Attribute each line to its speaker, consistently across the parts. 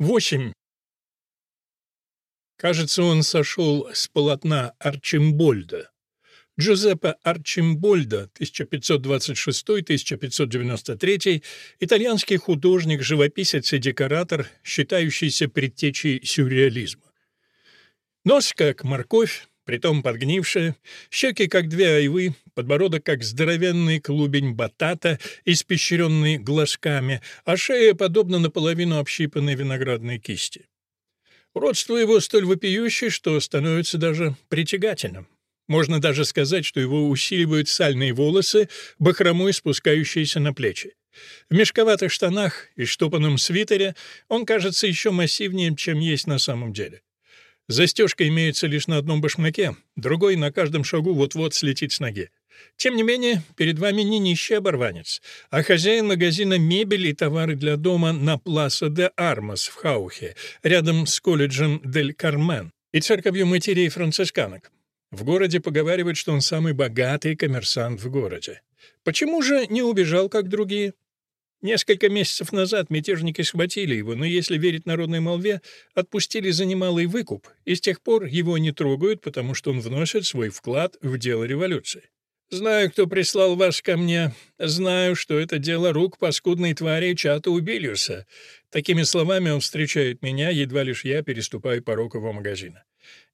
Speaker 1: 8. Кажется, он сошел с полотна Арчимбольда. Джузеппе Арчимбольда, 1526-1593, итальянский художник, живописец и декоратор, считающийся предтечей сюрреализма. Нос как морковь, притом подгнившая, щеки как две айвы, подбородок как здоровенный клубень батата, испещренный глазками, а шея подобна наполовину общипанной виноградной кисти. Родство его столь вопиющее, что становится даже притягательным. Можно даже сказать, что его усиливают сальные волосы, бахромой спускающиеся на плечи. В мешковатых штанах и штопанном свитере он кажется еще массивнее, чем есть на самом деле. Застежка имеется лишь на одном башмаке, другой на каждом шагу вот-вот слетит с ноги. Тем не менее, перед вами не нищий оборванец, а хозяин магазина мебели и товары для дома на Пласа де Армас в Хаухе, рядом с колледжем Дель Кармен и церковью матерей францисканок. В городе поговаривают, что он самый богатый коммерсант в городе. Почему же не убежал, как другие? Несколько месяцев назад мятежники схватили его, но, если верить народной молве, отпустили за немалый выкуп, и с тех пор его не трогают, потому что он вносит свой вклад в дело революции. Знаю, кто прислал вас ко мне. Знаю, что это дело рук паскудной твари Чата Убилиуса. Такими словами он встречает меня, едва лишь я переступаю порог его магазина.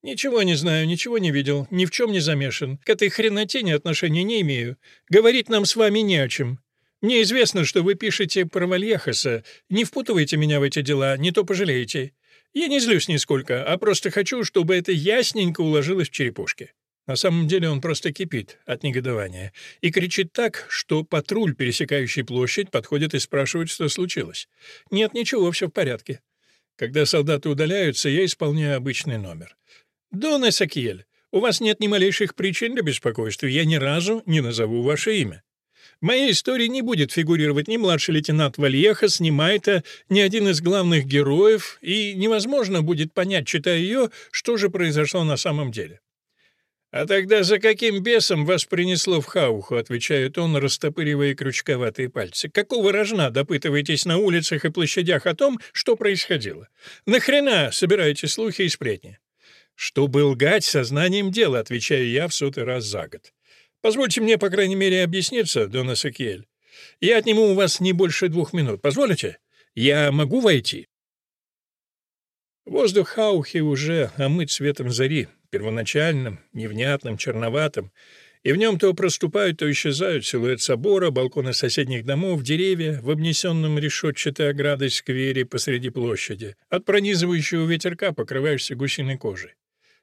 Speaker 1: Ничего не знаю, ничего не видел, ни в чем не замешан. К этой хренотени отношения не имею. Говорить нам с вами не о чем. Мне известно, что вы пишете про Вальяхаса. Не впутывайте меня в эти дела, не то пожалеете. Я не злюсь нисколько, а просто хочу, чтобы это ясненько уложилось в черепушке». На самом деле он просто кипит от негодования и кричит так, что патруль, пересекающий площадь, подходит и спрашивает, что случилось. «Нет, ничего, все в порядке». Когда солдаты удаляются, я исполняю обычный номер. «Дон Эсакиель, у вас нет ни малейших причин для беспокойства, я ни разу не назову ваше имя. В моей истории не будет фигурировать ни младший лейтенант Вальехас, ни Майта, ни один из главных героев, и невозможно будет понять, читая ее, что же произошло на самом деле. «А тогда за каким бесом вас принесло в хауху?» — отвечает он, растопыривая крючковатые пальцы. «Какого рожна допытываетесь на улицах и площадях о том, что происходило? Нахрена собираете слухи и сплетни?» «Чтобы лгать сознанием дела», — отвечаю я в сотый раз за год. Позвольте мне, по крайней мере, объясниться, Дон Эсакиэль. Я отниму у вас не больше двух минут. Позволите? Я могу войти?» Воздух Хаухи уже омыт светом зари, первоначальным, невнятным, черноватым, и в нем то проступают, то исчезают силуэт собора, балконы соседних домов, деревья в обнесенном решетчатой оградой сквере посреди площади. От пронизывающего ветерка покрываешься гусиной кожей.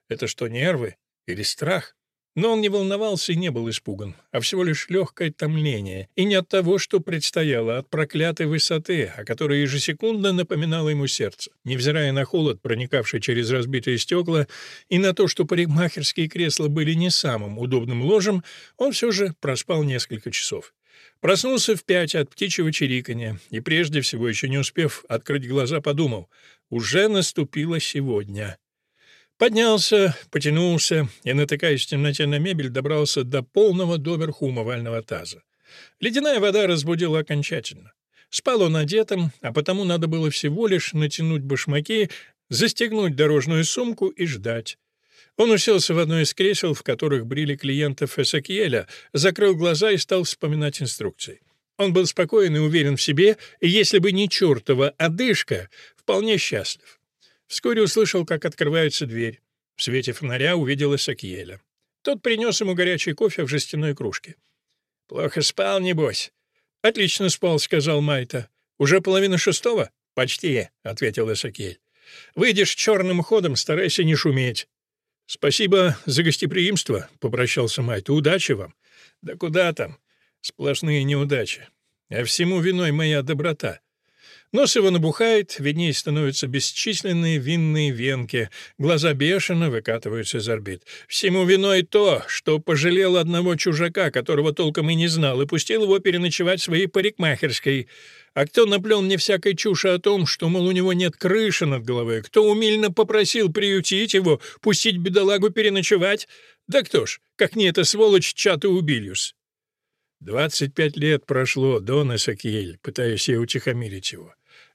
Speaker 1: Это что, нервы или страх? Но он не волновался и не был испуган, а всего лишь легкое томление, и не от того, что предстояло, а от проклятой высоты, о которой ежесекундно напоминало ему сердце. Невзирая на холод, проникавший через разбитые стекла, и на то, что парикмахерские кресла были не самым удобным ложем, он все же проспал несколько часов. Проснулся в пять от птичьего чириканья, и прежде всего, еще не успев открыть глаза, подумал, уже наступило сегодня. Поднялся, потянулся и, натыкаясь в темноте на мебель, добрался до полного доверху умывального таза. Ледяная вода разбудила окончательно. Спал он одетым, а потому надо было всего лишь натянуть башмаки, застегнуть дорожную сумку и ждать. Он уселся в одно из кресел, в которых брили клиентов Эсакиеля, закрыл глаза и стал вспоминать инструкции. Он был спокоен и уверен в себе, и если бы не чертова одышка, вполне счастлив. Вскоре услышал, как открывается дверь. В свете фонаря увидел Исакиеля. Тот принес ему горячий кофе в жестяной кружке. «Плохо спал, небось?» «Отлично спал», — сказал Майта. «Уже половина шестого?» «Почти», — ответил Исакиель. «Выйдешь черным ходом, старайся не шуметь». «Спасибо за гостеприимство», — попрощался Майта. «Удачи вам». «Да куда там? Сплошные неудачи. А всему виной моя доброта. Нос его набухает, виднее становятся бесчисленные винные венки, глаза бешено выкатываются из орбит. Всему виной то, что пожалел одного чужака, которого толком и не знал, и пустил его переночевать своей парикмахерской. А кто наплел мне всякой чуши о том, что, мол, у него нет крыши над головой? Кто умильно попросил приютить его, пустить бедолагу переночевать? Да кто ж, как не эта сволочь Чата Убильюс. «Двадцать пять лет прошло, Дон Эсакиэль», пытаясь я утихомирить его.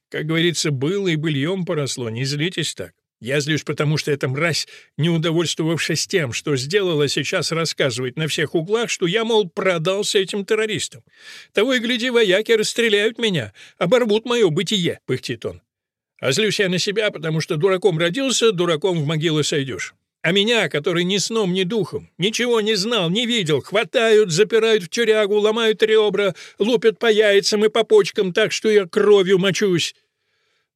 Speaker 1: Как говорится, было и быльем поросло, не злитесь так. Я злюсь, потому что эта мразь, не удовольствовавшись тем, что сделала, сейчас рассказывает на всех углах, что я, мол, продался этим террористам. Того и гляди, вояки расстреляют меня, оборвут мое бытие, — пыхтит он. А злюсь я на себя, потому что дураком родился, дураком в могилу сойдешь. А меня, который ни сном, ни духом, ничего не знал, не видел, хватают, запирают в тюрягу, ломают ребра, лупят по яйцам и по почкам так, что я кровью мочусь.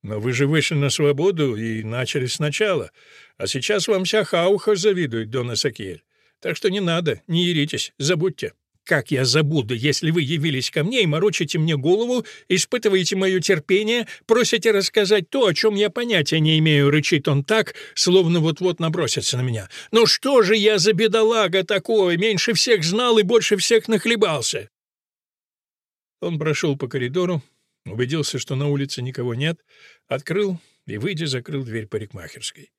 Speaker 1: Но вы же вышли на свободу и начали сначала. А сейчас вам вся хауха завидует, Дон Эсакиэль. Так что не надо, не еритесь, забудьте. Как я забуду, если вы явились ко мне и морочите мне голову, испытываете мое терпение, просите рассказать то, о чем я понятия не имею, рычит он так, словно вот-вот набросится на меня. Ну что же я за бедолага такой, меньше всех знал и больше всех нахлебался? Он прошел по коридору, Убедился, что на улице никого нет, открыл и, выйдя, закрыл дверь парикмахерской.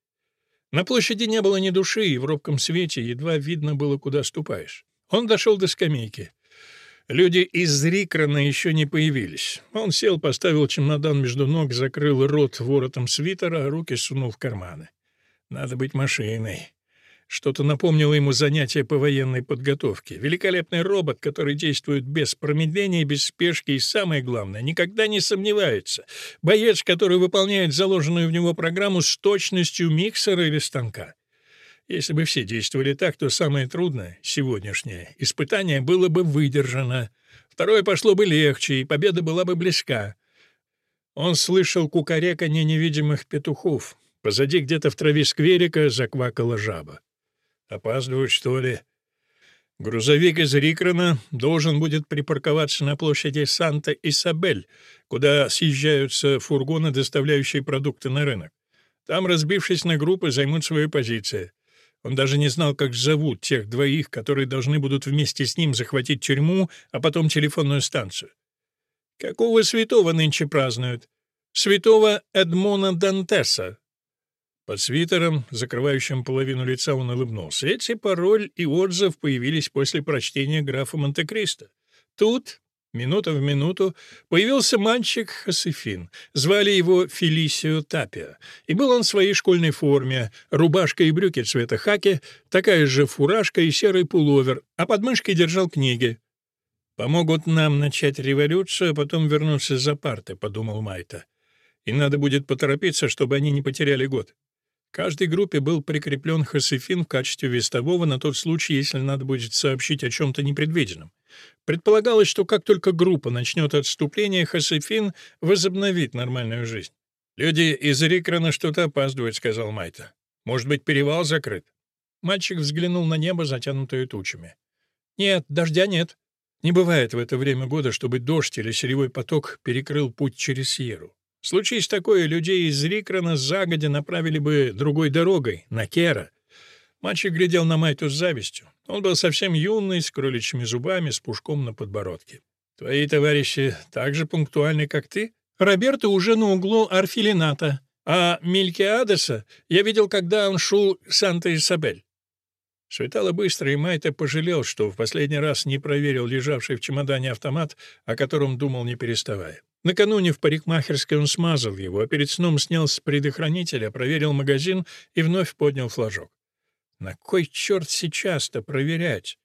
Speaker 1: На площади не было ни души, и в робком свете едва видно было, куда ступаешь. Он дошел до скамейки. Люди из Рикрона еще не появились. Он сел, поставил чемодан между ног, закрыл рот воротом свитера, а руки сунул в карманы. «Надо быть машиной. Что-то напомнило ему занятие по военной подготовке. Великолепный робот, который действует без промедления, без спешки и, самое главное, никогда не сомневается. Боец, который выполняет заложенную в него программу с точностью миксера или станка. Если бы все действовали так, то самое трудное, сегодняшнее, испытание было бы выдержано. Второе пошло бы легче, и победа была бы близка. Он слышал кукареканье невидимых петухов. Позади где-то в траве скверика заквакала жаба. Опаздывают, что ли? Грузовик из Рикрона должен будет припарковаться на площади Санта-Исабель, куда съезжаются фургоны, доставляющие продукты на рынок. Там, разбившись на группы, займут свои позиции. Он даже не знал, как зовут тех двоих, которые должны будут вместе с ним захватить тюрьму, а потом телефонную станцию. Какого святого нынче празднуют? Святого Эдмона Дантеса, под свитером, закрывающим половину лица, он улыбнулся. Эти пароль и отзыв появились после прочтения графа Монте-Кристо. Тут, минута в минуту, появился мальчик Хасифин. Звали его Фелисио Тапия. И был он в своей школьной форме, рубашка и брюки цвета хаки, такая же фуражка и серый пуловер, а под мышкой держал книги. «Помогут нам начать революцию, а потом вернуться за парты», — подумал Майта. «И надо будет поторопиться, чтобы они не потеряли год». Каждой группе был прикреплен Хосефин в качестве вестового на тот случай, если надо будет сообщить о чем-то непредвиденном. Предполагалось, что как только группа начнет отступление, Хосефин возобновит нормальную жизнь. «Люди из Рикрона что-то опаздывают», — сказал Майта. «Может быть, перевал закрыт?» Мальчик взглянул на небо, затянутое тучами. «Нет, дождя нет. Не бывает в это время года, чтобы дождь или серевой поток перекрыл путь через Сьерру. Случись такое, людей из Рикрона загодя направили бы другой дорогой, на Кера. Мальчик глядел на Майту с завистью. Он был совсем юный, с кроличьими зубами, с пушком на подбородке. «Твои товарищи так же пунктуальны, как ты?» «Роберто уже на углу Арфилината, а Мелькиадеса я видел, когда он шел Санта-Исабель». Светало быстро, и Майта пожалел, что в последний раз не проверил лежавший в чемодане автомат, о котором думал не переставая. Накануне в парикмахерской он смазал его, а перед сном снял с предохранителя, проверил магазин и вновь поднял флажок. На кой черт сейчас-то проверять?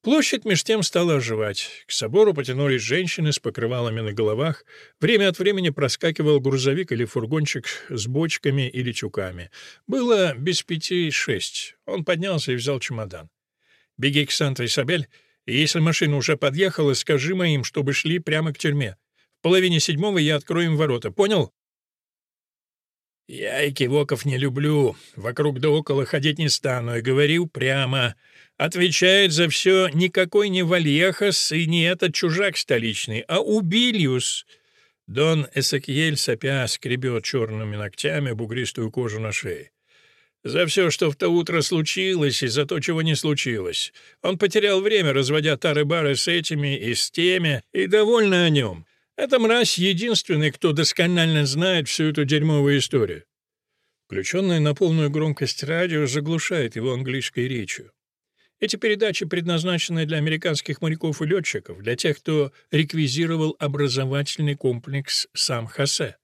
Speaker 1: Площадь меж тем стала оживать. К собору потянулись женщины с покрывалами на головах. Время от времени проскакивал грузовик или фургончик с бочками или чуками. Было без пяти шесть. Он поднялся и взял чемодан. «Беги к Санта-Исабель, и если машина уже подъехала, скажи моим, чтобы шли прямо к тюрьме. В половине седьмого я открою им ворота. Понял?» «Я кивоков не люблю. Вокруг да около ходить не стану. И говорил прямо. Отвечает за все никакой не Вальехас и не этот чужак столичный, а Убильюс». Дон Эсакиель сопя скребет черными ногтями бугристую кожу на шее. За все, что в то утро случилось, и за то, чего не случилось. Он потерял время, разводя тары-бары с этими и с теми, и довольно о нем. Эта мразь единственный, кто досконально знает всю эту дерьмовую историю. Включенное на полную громкость радио заглушает его английской речью. Эти передачи предназначены для американских моряков и летчиков, для тех, кто реквизировал образовательный комплекс «Сам-Хосе».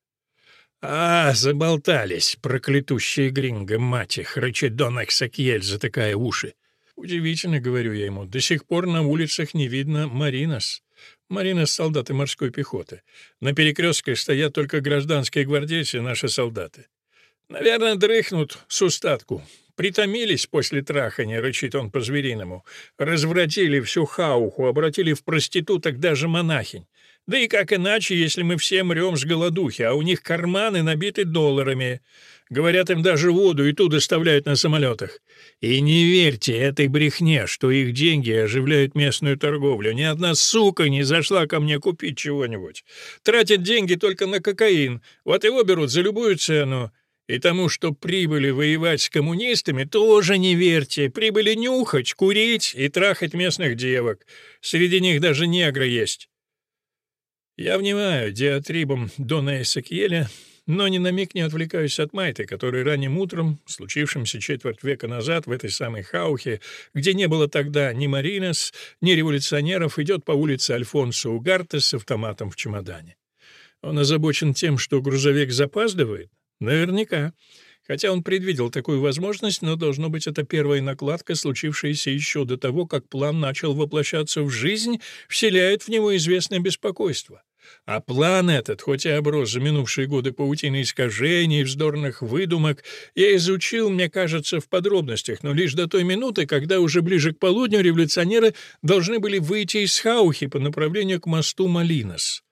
Speaker 1: «А, заболтались, проклятущие гринго, мать их!» — рычит Дон Эксакьель, затыкая уши. «Удивительно, — говорю я ему, — до сих пор на улицах не видно Маринос. Маринос — солдаты морской пехоты. На перекрестках стоят только гражданские гвардейцы наши солдаты. Наверное, дрыхнут с устатку. Притомились после трахания, рычит он по-звериному. Развратили всю хауху, обратили в проституток даже монахинь. Да и как иначе, если мы все мрем с голодухи, а у них карманы набиты долларами. Говорят, им даже воду и ту доставляют на самолетах. И не верьте этой брехне, что их деньги оживляют местную торговлю. Ни одна сука не зашла ко мне купить чего-нибудь. Тратят деньги только на кокаин. Вот его берут за любую цену. И тому, что прибыли воевать с коммунистами, тоже не верьте. Прибыли нюхать, курить и трахать местных девок. Среди них даже негры есть. Я внимаю диатрибом Дона Эсекиеля, но ни на миг не отвлекаюсь от Майты, который ранним утром, случившимся четверть века назад в этой самой Хаухе, где не было тогда ни Маринес, ни революционеров, идет по улице Альфонсо Угарте с автоматом в чемодане. Он озабочен тем, что грузовик запаздывает? Наверняка. Хотя он предвидел такую возможность, но, должно быть, это первая накладка, случившаяся еще до того, как план начал воплощаться в жизнь, вселяет в него известное беспокойство. А план этот, хоть и оброс за минувшие годы паутины искажений, вздорных выдумок, я изучил, мне кажется, в подробностях, но лишь до той минуты, когда уже ближе к полудню революционеры должны были выйти из Хаухи по направлению к мосту Малинос.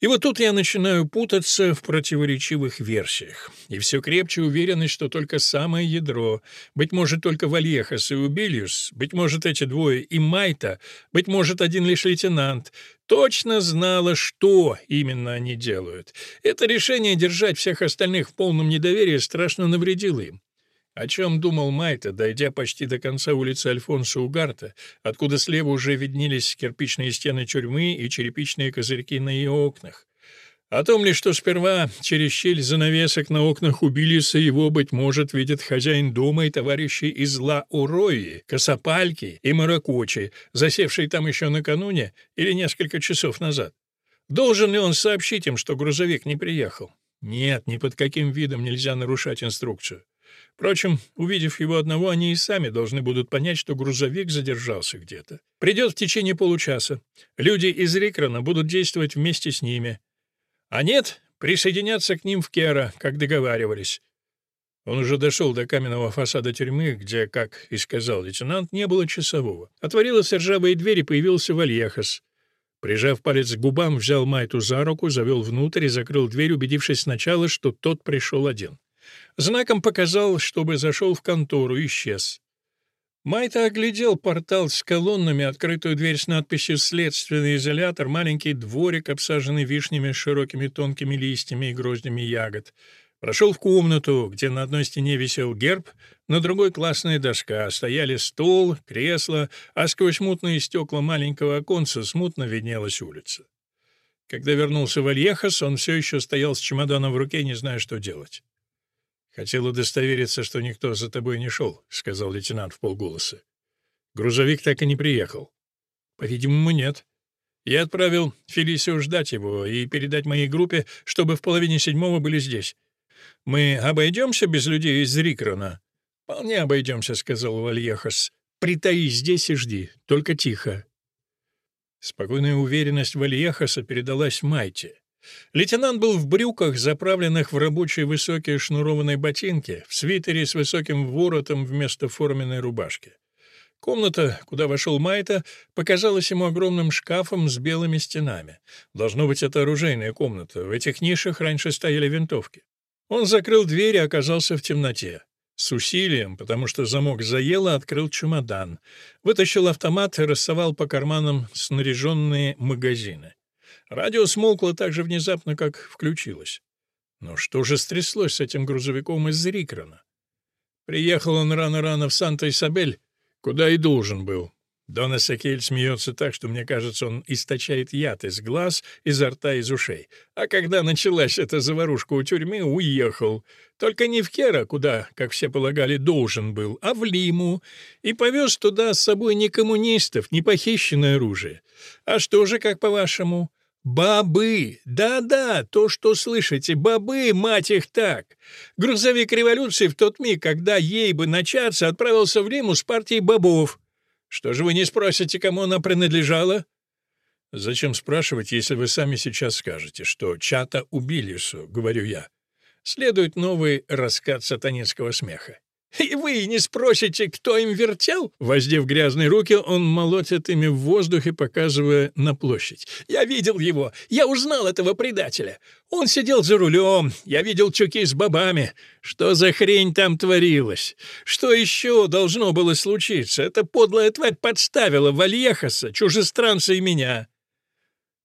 Speaker 1: И вот тут я начинаю путаться в противоречивых версиях. И все крепче уверенность, что только самое ядро, быть может, только Вальехас и Убильюс, быть может, эти двое и Майта, быть может, один лишь лейтенант, точно знала, что именно они делают. Это решение держать всех остальных в полном недоверии страшно навредило им. О чем думал Майта, дойдя почти до конца улицы Альфонсо Угарта, откуда слева уже виднелись кирпичные стены тюрьмы и черепичные козырьки на ее окнах? О том ли, что сперва через щель занавесок на окнах Убилиса его, быть может, видит хозяин дома и товарищи из Ла-Урои, Косопальки и Маракочи, засевшие там еще накануне или несколько часов назад? Должен ли он сообщить им, что грузовик не приехал? Нет, ни под каким видом нельзя нарушать инструкцию. Впрочем, увидев его одного, они и сами должны будут понять, что грузовик задержался где-то. Придет в течение получаса. Люди из Рикрона будут действовать вместе с ними. А нет, присоединяться к ним в Кера, как договаривались. Он уже дошел до каменного фасада тюрьмы, где, как и сказал лейтенант, не было часового. Отворилась ржавая дверь, и появился Вальехас. Прижав палец к губам, взял Майту за руку, завел внутрь и закрыл дверь, убедившись сначала, что тот пришел один. Знаком показал, чтобы зашел в контору, и исчез. Майта оглядел портал с колоннами, открытую дверь с надписью «Следственный изолятор», маленький дворик, обсаженный вишнями с широкими тонкими листьями и гроздями ягод. Прошел в комнату, где на одной стене висел герб, на другой — классная доска, стояли стол, кресло, а сквозь мутные стекла маленького оконца смутно виднелась улица. Когда вернулся Вальехас, он все еще стоял с чемоданом в руке, не зная, что делать. «Хотел удостовериться, что никто за тобой не шел», — сказал лейтенант в полголоса. «Грузовик так и не приехал». «По-видимому, нет. Я отправил Фелисию ждать его и передать моей группе, чтобы в половине седьмого были здесь. Мы обойдемся без людей из Рикрона?» «Вполне обойдемся», — сказал Вальехас. «Притаись здесь и жди, только тихо». Спокойная уверенность Вальехаса передалась Майте. Лейтенант был в брюках, заправленных в рабочие высокие шнурованные ботинки, в свитере с высоким воротом вместо форменной рубашки. Комната, куда вошел Майта, показалась ему огромным шкафом с белыми стенами. Должно быть, это оружейная комната. В этих нишах раньше стояли винтовки. Он закрыл дверь и оказался в темноте. С усилием, потому что замок заело, открыл чемодан. Вытащил автомат и рассовал по карманам снаряженные магазины. Радио смолкло так же внезапно, как включилось. Но что же стряслось с этим грузовиком из Рикрона? Приехал он рано-рано в Санта-Исабель, куда и должен был. Дона Сакель смеется так, что, мне кажется, он источает яд из глаз, изо рта, из ушей. А когда началась эта заварушка у тюрьмы, уехал. Только не в Кера, куда, как все полагали, должен был, а в Лиму. И повез туда с собой не коммунистов, не похищенное оружие. А что же, как по-вашему? Бобы! Да-да, то, что слышите, бобы, мать их так! Грузовик революции в тот миг, когда ей бы начаться, отправился в Риму с партией бобов. Что же вы не спросите, кому она принадлежала? Зачем спрашивать, если вы сами сейчас скажете, что чата убили, говорю я. Следует новый раскат сатанинского смеха. «И вы не спросите, кто им вертел?» Воздев грязные руки, он молотит ими в воздухе, показывая на площадь. «Я видел его! Я узнал этого предателя! Он сидел за рулем, я видел чуки с бобами. Что за хрень там творилась? Что еще должно было случиться? Эта подлая тварь подставила Вальехаса, чужестранца и меня!»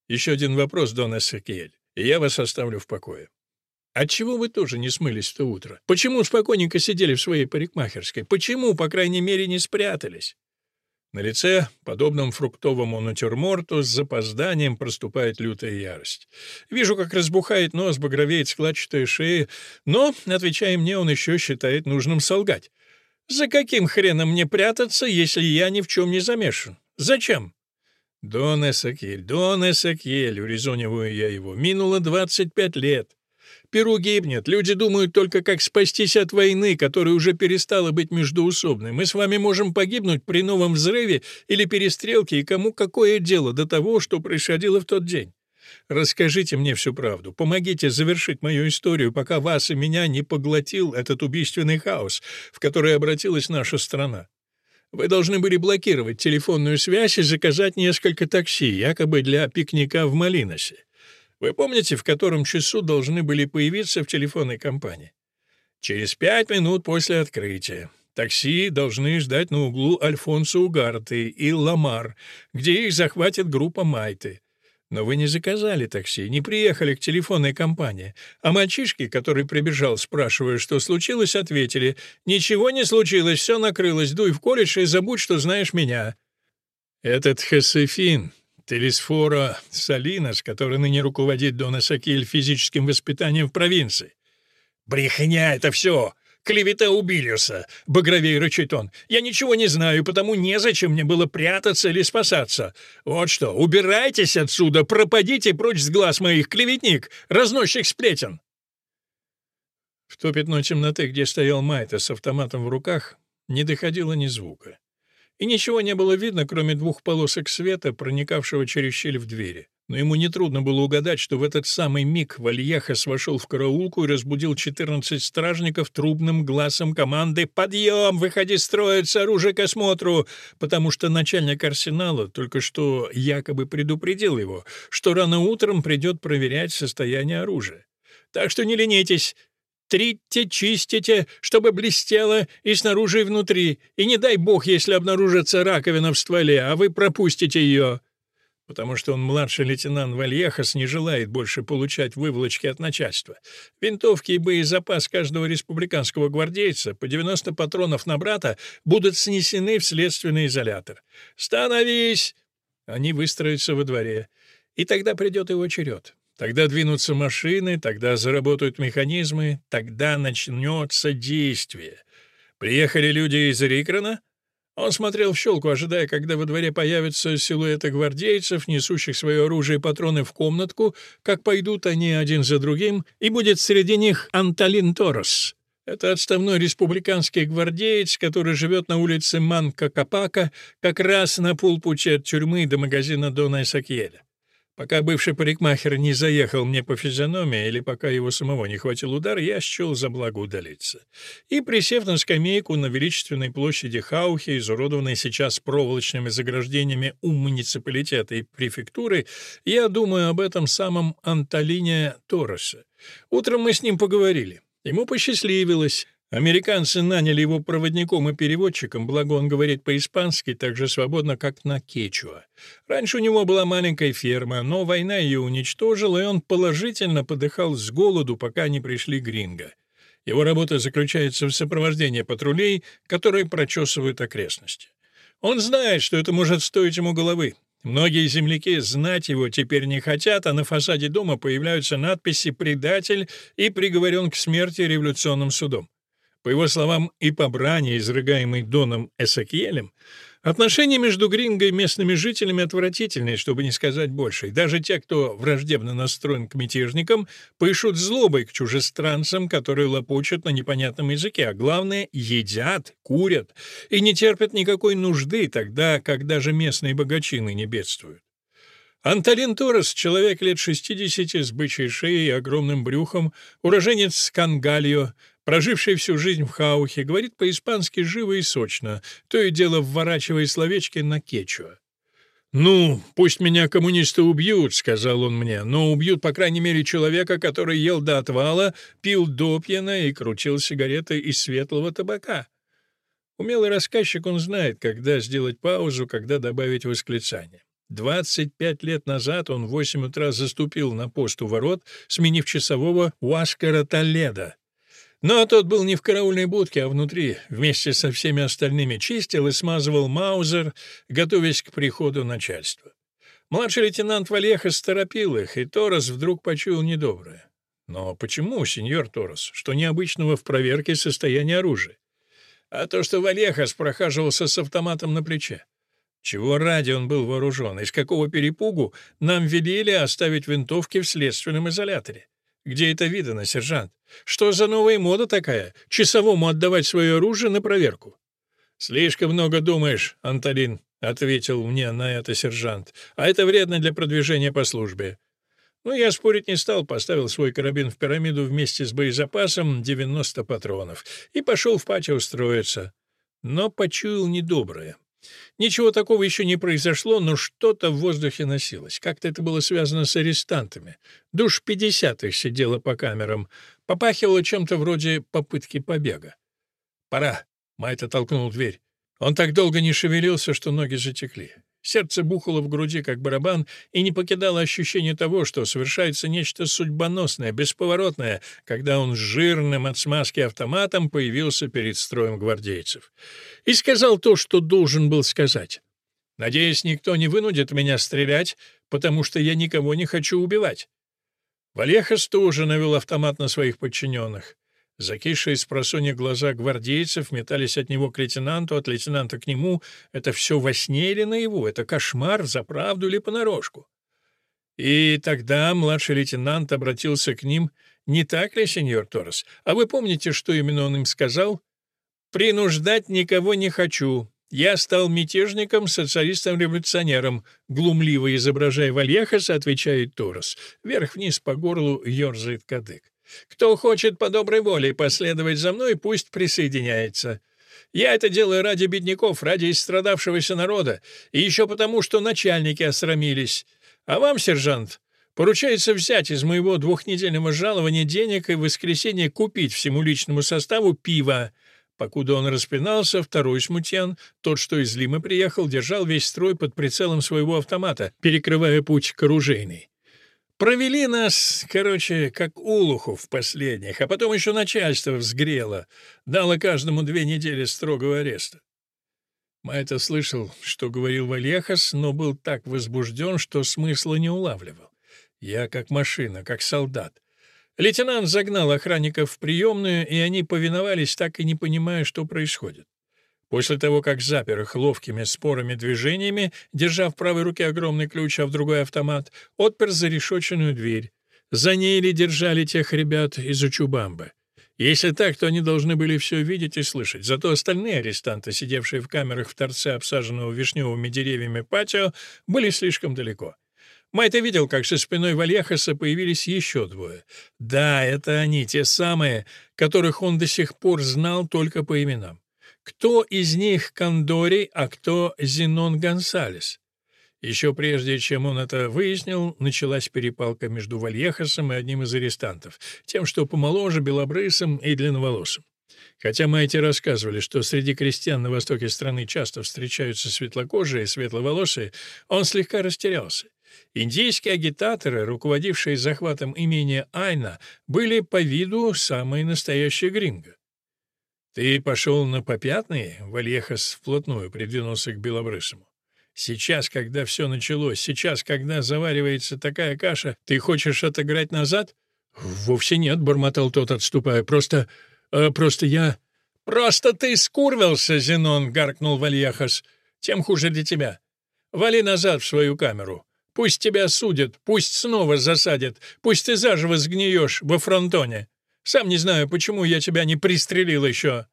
Speaker 1: «Еще один вопрос, Дон Эсекиэль, и я вас оставлю в покое. Отчего вы тоже не смылись в то утро? Почему спокойненько сидели в своей парикмахерской? Почему, по крайней мере, не спрятались? На лице, подобном фруктовому натюрморту, с запозданием проступает лютая ярость. Вижу, как разбухает нос, багровеет складчатая шея, но, отвечая мне, он еще считает нужным солгать. «За каким хреном мне прятаться, если я ни в чем не замешан? Зачем?» «Дон Эсакель, Дон Эсакель», — урезониваю я его, — «минуло 25 лет. Перу гибнет. Люди думают только, как спастись от войны, которая уже перестала быть междуусобной. Мы с вами можем погибнуть при новом взрыве или перестрелке, и кому какое дело до того, что происходило в тот день? Расскажите мне всю правду. Помогите завершить мою историю, пока вас и меня не поглотил этот убийственный хаос, в который обратилась наша страна. Вы должны были блокировать телефонную связь и заказать несколько такси, якобы для пикника в Малиносе. Вы помните, в котором часу должны были появиться в телефонной компании? Через пять минут после открытия. Такси должны ждать на углу Альфонсо Угарты и Ламар, где их захватит группа Майты. Но вы не заказали такси, не приехали к телефонной компании. А мальчишки, который прибежал, спрашивая, что случилось, ответили, «Ничего не случилось, все накрылось, дуй в колледж и забудь, что знаешь меня». Этот Хесефин, Телесфора Салинос, который ныне руководит Дона Сакиль физическим воспитанием в провинции. «Брехня это все! Клевета Убилиуса!» — багровей рычит он. «Я ничего не знаю, потому незачем мне было прятаться или спасаться. Вот что, убирайтесь отсюда, пропадите прочь с глаз моих, клеветник, разносчик сплетен!» В то пятно темноты, где стоял Майта с автоматом в руках, не доходило ни звука и ничего не было видно, кроме двух полосок света, проникавшего через щель в двери. Но ему нетрудно было угадать, что в этот самый миг Вальяхас вошел в караулку и разбудил 14 стражников трубным глазом команды «Подъем! Выходи строить оружие к осмотру!» потому что начальник арсенала только что якобы предупредил его, что рано утром придет проверять состояние оружия. «Так что не ленитесь, Трите, чистите, чтобы блестело и снаружи, и внутри. И не дай бог, если обнаружится раковина в стволе, а вы пропустите ее. Потому что он младший лейтенант Вальехас не желает больше получать выволочки от начальства. Винтовки и боезапас каждого республиканского гвардейца по 90 патронов на брата будут снесены в следственный изолятор. «Становись!» Они выстроятся во дворе. И тогда придет его черед. Тогда двинутся машины, тогда заработают механизмы, тогда начнется действие. Приехали люди из Рикрона? Он смотрел в щелку, ожидая, когда во дворе появятся силуэты гвардейцев, несущих свое оружие и патроны в комнатку, как пойдут они один за другим, и будет среди них Анталин Торос. Это отставной республиканский гвардеец, который живет на улице Манка-Капака, как раз на полпути от тюрьмы до магазина Дона Исакьеля. Пока бывший парикмахер не заехал мне по физиономии или пока его самого не хватил удар, я счел за благо удалиться. И, присев на скамейку на величественной площади Хаухи, изуродованной сейчас проволочными заграждениями у муниципалитета и префектуры, я думаю об этом самом Анталине Торресе. Утром мы с ним поговорили. Ему посчастливилось. Американцы наняли его проводником и переводчиком, благо он говорит по-испански так же свободно, как на кечуа. Раньше у него была маленькая ферма, но война ее уничтожила, и он положительно подыхал с голоду, пока не пришли гринго. Его работа заключается в сопровождении патрулей, которые прочесывают окрестности. Он знает, что это может стоить ему головы. Многие земляки знать его теперь не хотят, а на фасаде дома появляются надписи «Предатель» и «Приговорен к смерти революционным судом». По его словам, и по брани, изрыгаемой Доном Эсакиелем, отношения между Гринго и местными жителями отвратительные, чтобы не сказать больше. И даже те, кто враждебно настроен к мятежникам, пышут злобой к чужестранцам, которые лопочут на непонятном языке, а главное — едят, курят и не терпят никакой нужды, тогда как даже местные богачины не бедствуют. Анталин Торрес, человек лет 60 с бычьей шеей и огромным брюхом, уроженец Кангалио, проживший всю жизнь в Хаухе, говорит по-испански живо и сочно, то и дело вворачивая словечки на кечуа. «Ну, пусть меня коммунисты убьют», — сказал он мне, «но убьют, по крайней мере, человека, который ел до отвала, пил допьяно и крутил сигареты из светлого табака». Умелый рассказчик, он знает, когда сделать паузу, когда добавить восклицание. 25 лет назад он в 8 утра заступил на пост у ворот, сменив часового Уаскара Толеда. Но тот был не в караульной будке, а внутри, вместе со всеми остальными, чистил и смазывал маузер, готовясь к приходу начальства. Младший лейтенант Валехас торопил их, и Торос вдруг почуял недоброе. Но почему, сеньор Торос, что необычного в проверке состояния оружия? А то, что Валехас прохаживался с автоматом на плече. Чего ради он был вооружен? Из какого перепугу нам велели оставить винтовки в следственном изоляторе? Где это видано, сержант? Что за новая мода такая? Часовому отдавать свое оружие на проверку? Слишком много думаешь, Анталин, ответил мне на это сержант. А это вредно для продвижения по службе. Ну, я спорить не стал, поставил свой карабин в пирамиду вместе с боезапасом 90 патронов и пошел в патио устроиться. Но почуял недоброе. Ничего такого еще не произошло, но что-то в воздухе носилось. Как-то это было связано с арестантами. Душ 50 их сидела по камерам. Попахивало чем-то вроде попытки побега. «Пора!» — Майта толкнул дверь. Он так долго не шевелился, что ноги затекли. Сердце бухало в груди, как барабан, и не покидало ощущение того, что совершается нечто судьбоносное, бесповоротное, когда он с жирным от смазки автоматом появился перед строем гвардейцев. И сказал то, что должен был сказать. «Надеюсь, никто не вынудит меня стрелять, потому что я никого не хочу убивать». Валехас тоже навел автомат на своих подчиненных. Закисшие с просонья глаза гвардейцев метались от него к лейтенанту, от лейтенанта к нему. Это все во сне или наяву? Это кошмар, за правду или понарошку? И тогда младший лейтенант обратился к ним. «Не так ли, сеньор Торрес? А вы помните, что именно он им сказал?» «Принуждать никого не хочу. Я стал мятежником, социалистом-революционером», глумливо изображая Вальяхаса, отвечает Торрес. Вверх-вниз по горлу ерзает кадык. Кто хочет по доброй воле последовать за мной, пусть присоединяется. Я это делаю ради бедняков, ради истрадавшегося народа, и еще потому, что начальники осрамились. А вам, сержант, поручается взять из моего двухнедельного жалования денег и в воскресенье купить всему личному составу пиво. Покуда он распинался, второй смутьян, тот, что из Лимы приехал, держал весь строй под прицелом своего автомата, перекрывая путь к оружейной. Провели нас, короче, как улуху в последних, а потом еще начальство взгрело, дало каждому две недели строгого ареста. Майта слышал, что говорил Вальяхас, но был так возбужден, что смысла не улавливал. Я как машина, как солдат. Лейтенант загнал охранников в приемную, и они повиновались, так и не понимая, что происходит. После того, как запер их ловкими спорами движениями, держа в правой руке огромный ключ, а в другой автомат, отпер зарешоченную дверь. За ней ли держали тех ребят из Учубамбы? Если так, то они должны были все видеть и слышать. Зато остальные арестанты, сидевшие в камерах в торце обсаженного вишневыми деревьями патио, были слишком далеко. Майта видел, как со спиной Вальяхаса появились еще двое. Да, это они, те самые, которых он до сих пор знал только по именам. Кто из них Кондори, а кто Зенон Гонсалес? Еще прежде, чем он это выяснил, началась перепалка между Вальехасом и одним из арестантов, тем, что помоложе, белобрысым и длинноволосым. Хотя Майти рассказывали, что среди крестьян на востоке страны часто встречаются светлокожие и светловолосые, он слегка растерялся. Индийские агитаторы, руководившие захватом имения Айна, были по виду самые настоящие гринго. «Ты пошел на попятные?» — Вальехас вплотную придвинулся к Белобрысому. «Сейчас, когда все началось, сейчас, когда заваривается такая каша, ты хочешь отыграть назад?» «Вовсе нет», — бормотал тот, отступая. «Просто... Э, просто я...» «Просто ты скурвился, Зенон!» — гаркнул Вальяхас. «Тем хуже для тебя. Вали назад в свою камеру. Пусть тебя судят, пусть снова засадят, пусть ты заживо сгниешь во фронтоне. Сам не знаю, почему я тебя не пристрелил еще».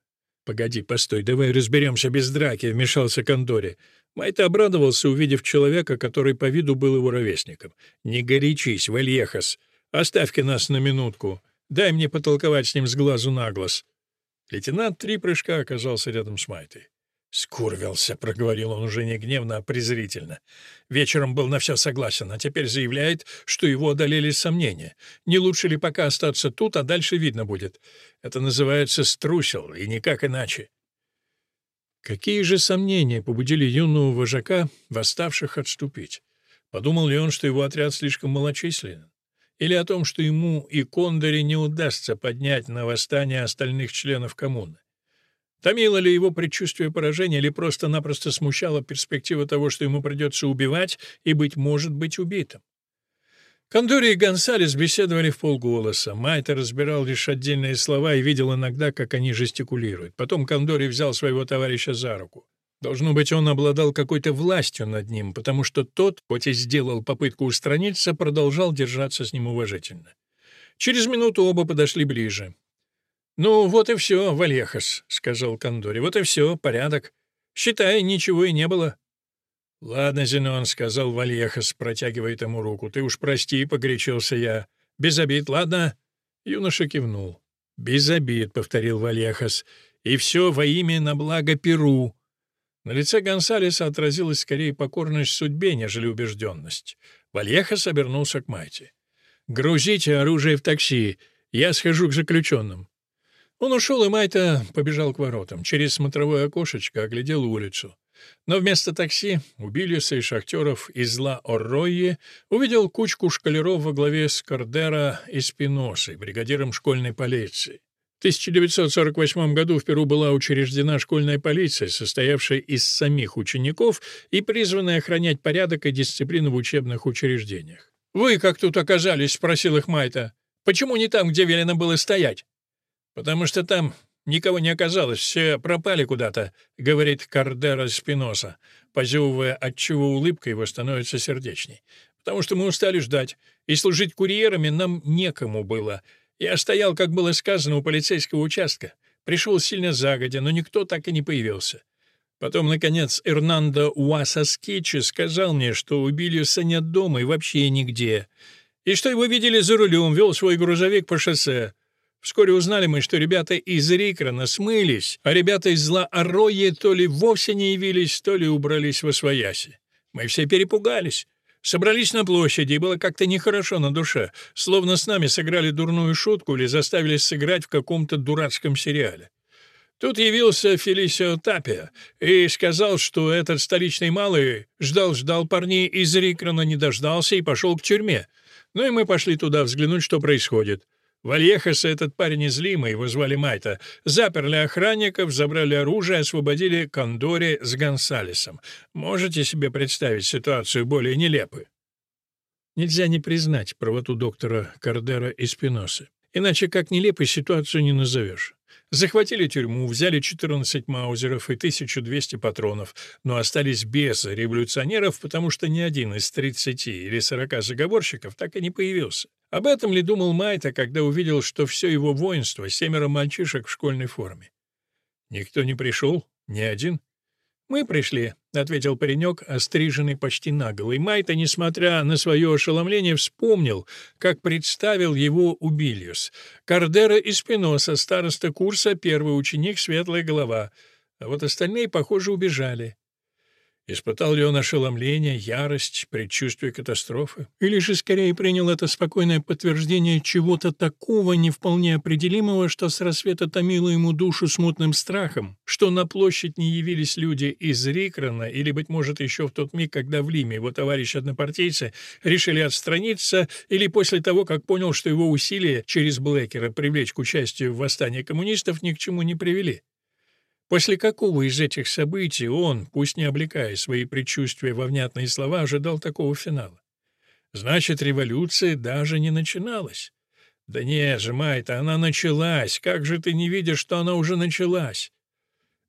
Speaker 1: «Погоди, постой, давай разберемся без драки», — вмешался Кондори. Майта обрадовался, увидев человека, который по виду был его ровесником. «Не горячись, Вальехас. Оставь-ка нас на минутку. Дай мне потолковать с ним с глазу на глаз». Лейтенант три прыжка оказался рядом с Майтой. «Скурвился», — проговорил он уже не гневно, а презрительно. Вечером был на все согласен, а теперь заявляет, что его одолели сомнения. Не лучше ли пока остаться тут, а дальше видно будет. Это называется «струсил», и никак иначе. Какие же сомнения побудили юного вожака, восставших отступить? Подумал ли он, что его отряд слишком малочислен? Или о том, что ему и Кондоре не удастся поднять на восстание остальных членов коммуны? Томило ли его предчувствие поражения, или просто-напросто смущала перспектива того, что ему придется убивать и, быть может, быть убитым? Кондори и Гонсалес беседовали в полголоса. Майта разбирал лишь отдельные слова и видел иногда, как они жестикулируют. Потом Кондори взял своего товарища за руку. Должно быть, он обладал какой-то властью над ним, потому что тот, хоть и сделал попытку устраниться, продолжал держаться с ним уважительно. Через минуту оба подошли ближе. «Ну, вот и все, Вальехас», — сказал Кондори. «Вот и все, порядок. Считай, ничего и не было». «Ладно, Зенон», — сказал Вальехас, протягивая ему руку. «Ты уж прости, — погорячился я. Без обид, ладно?» Юноша кивнул. «Без обид», — повторил Вальехас. «И все во имя на благо Перу». На лице Гонсалеса отразилась скорее покорность судьбе, нежели убежденность. Вальехас обернулся к Майте. «Грузите оружие в такси. Я схожу к заключенным». Он ушел, и Майта побежал к воротам. Через смотровое окошечко оглядел улицу. Но вместо такси у Биллиса и шахтеров из Ла-Орройе увидел кучку шкалеров во главе с Кардера и Спиносой, бригадиром школьной полиции. В 1948 году в Перу была учреждена школьная полиция, состоявшая из самих учеников и призванная охранять порядок и дисциплину в учебных учреждениях. «Вы как тут оказались?» — спросил их Майта. «Почему не там, где велено было стоять?» «Потому что там никого не оказалось, все пропали куда-то», — говорит Кардера Спиноса, позевывая, отчего улыбка его становится сердечней. «Потому что мы устали ждать, и служить курьерами нам некому было». Я стоял, как было сказано, у полицейского участка. Пришел сильно загодя, но никто так и не появился. Потом, наконец, Эрнандо Уасаскичи сказал мне, что у Бильюса нет дома и вообще нигде, и что его видели за рулем, вел свой грузовик по шоссе. Вскоре узнали мы, что ребята из Рикрона смылись, а ребята из Зла Аррои то ли вовсе не явились, то ли убрались во свояси. Мы все перепугались. Собрались на площади, и было как-то нехорошо на душе, словно с нами сыграли дурную шутку или заставили сыграть в каком-то дурацком сериале. Тут явился Фелисио Тапия и сказал, что этот столичный малый ждал-ждал парней из Рикрона, не дождался и пошел к тюрьме. Ну и мы пошли туда взглянуть, что происходит. Вальехаса этот парень из Лима, его звали Майта, заперли охранников, забрали оружие, освободили Кондори с Гонсалесом. Можете себе представить ситуацию более нелепую? Нельзя не признать правоту доктора Кардера и Спиносы. Иначе как нелепой ситуацию не назовешь. Захватили тюрьму, взяли 14 маузеров и 1200 патронов, но остались без революционеров, потому что ни один из 30 или 40 заговорщиков так и не появился. Об этом ли думал Майта, когда увидел, что все его воинство — семеро мальчишек в школьной форме? Никто не пришел? Ни один? «Мы пришли», — ответил паренек, остриженный почти наголо. И Майта, несмотря на свое ошеломление, вспомнил, как представил его Убильюс. Кардера и Спиноса, староста курса, первый ученик, светлая голова. А вот остальные, похоже, убежали. Испытал ли он ошеломление, ярость, предчувствие катастрофы? Или же скорее принял это спокойное подтверждение чего-то такого не вполне определимого, что с рассвета томило ему душу смутным страхом, что на площадь не явились люди из Рикрона, или, быть может, еще в тот миг, когда в Лиме его товарищи-однопартийцы решили отстраниться, или после того, как понял, что его усилия через Блэкера привлечь к участию в восстании коммунистов ни к чему не привели. После какого из этих событий он, пусть не облекая свои предчувствия во внятные слова, ожидал такого финала? Значит, революция даже не начиналась. «Да не, сжимай-то, она началась. Как же ты не видишь, что она уже началась?»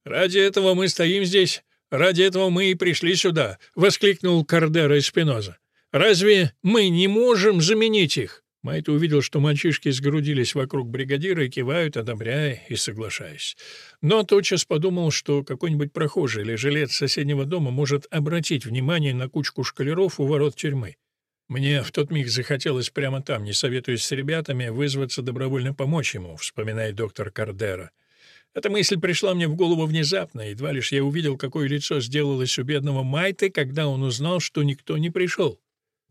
Speaker 1: «Ради этого мы стоим здесь, ради этого мы и пришли сюда», — воскликнул Кардера из Спиноза. «Разве мы не можем заменить их?» Майт увидел, что мальчишки сгрудились вокруг бригадира и кивают, одобряя и соглашаясь. Но тотчас подумал, что какой-нибудь прохожий или жилец соседнего дома может обратить внимание на кучку шкалеров у ворот тюрьмы. Мне в тот миг захотелось прямо там, не советуясь с ребятами, вызваться добровольно помочь ему, вспоминает доктор Кардера. Эта мысль пришла мне в голову внезапно, едва лишь я увидел, какое лицо сделалось у бедного Майты, когда он узнал, что никто не пришел.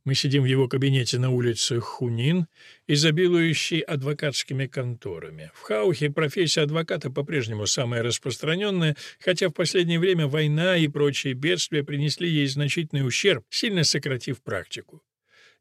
Speaker 1: Мы сидим в его кабинете на улице Хунин, изобилующей адвокатскими конторами. В Хаухе профессия адвоката по-прежнему самая распространенная, хотя в последнее время война и прочие бедствия принесли ей значительный ущерб, сильно сократив практику.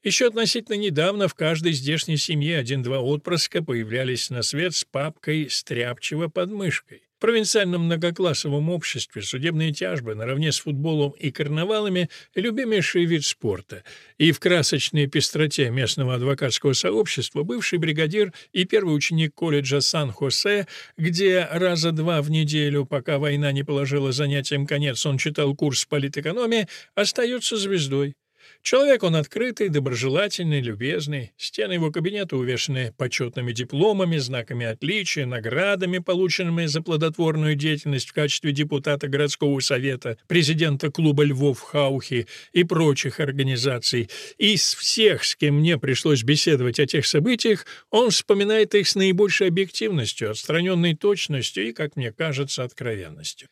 Speaker 1: Еще относительно недавно в каждой здешней семье один-два отпрыска появлялись на свет с папкой стряпчиво под мышкой. В провинциальном многоклассовом обществе судебные тяжбы наравне с футболом и карнавалами — любимейший вид спорта, и в красочной пестроте местного адвокатского сообщества бывший бригадир и первый ученик колледжа Сан-Хосе, где раза два в неделю, пока война не положила занятиям конец, он читал курс политэкономии, остается звездой. Человек он открытый, доброжелательный, любезный. Стены его кабинета увешаны почетными дипломами, знаками отличия, наградами, полученными за плодотворную деятельность в качестве депутата городского совета, президента клуба «Львов» Хаухи и прочих организаций. Из всех, с кем мне пришлось беседовать о тех событиях, он вспоминает их с наибольшей объективностью, отстраненной точностью и, как мне кажется, откровенностью.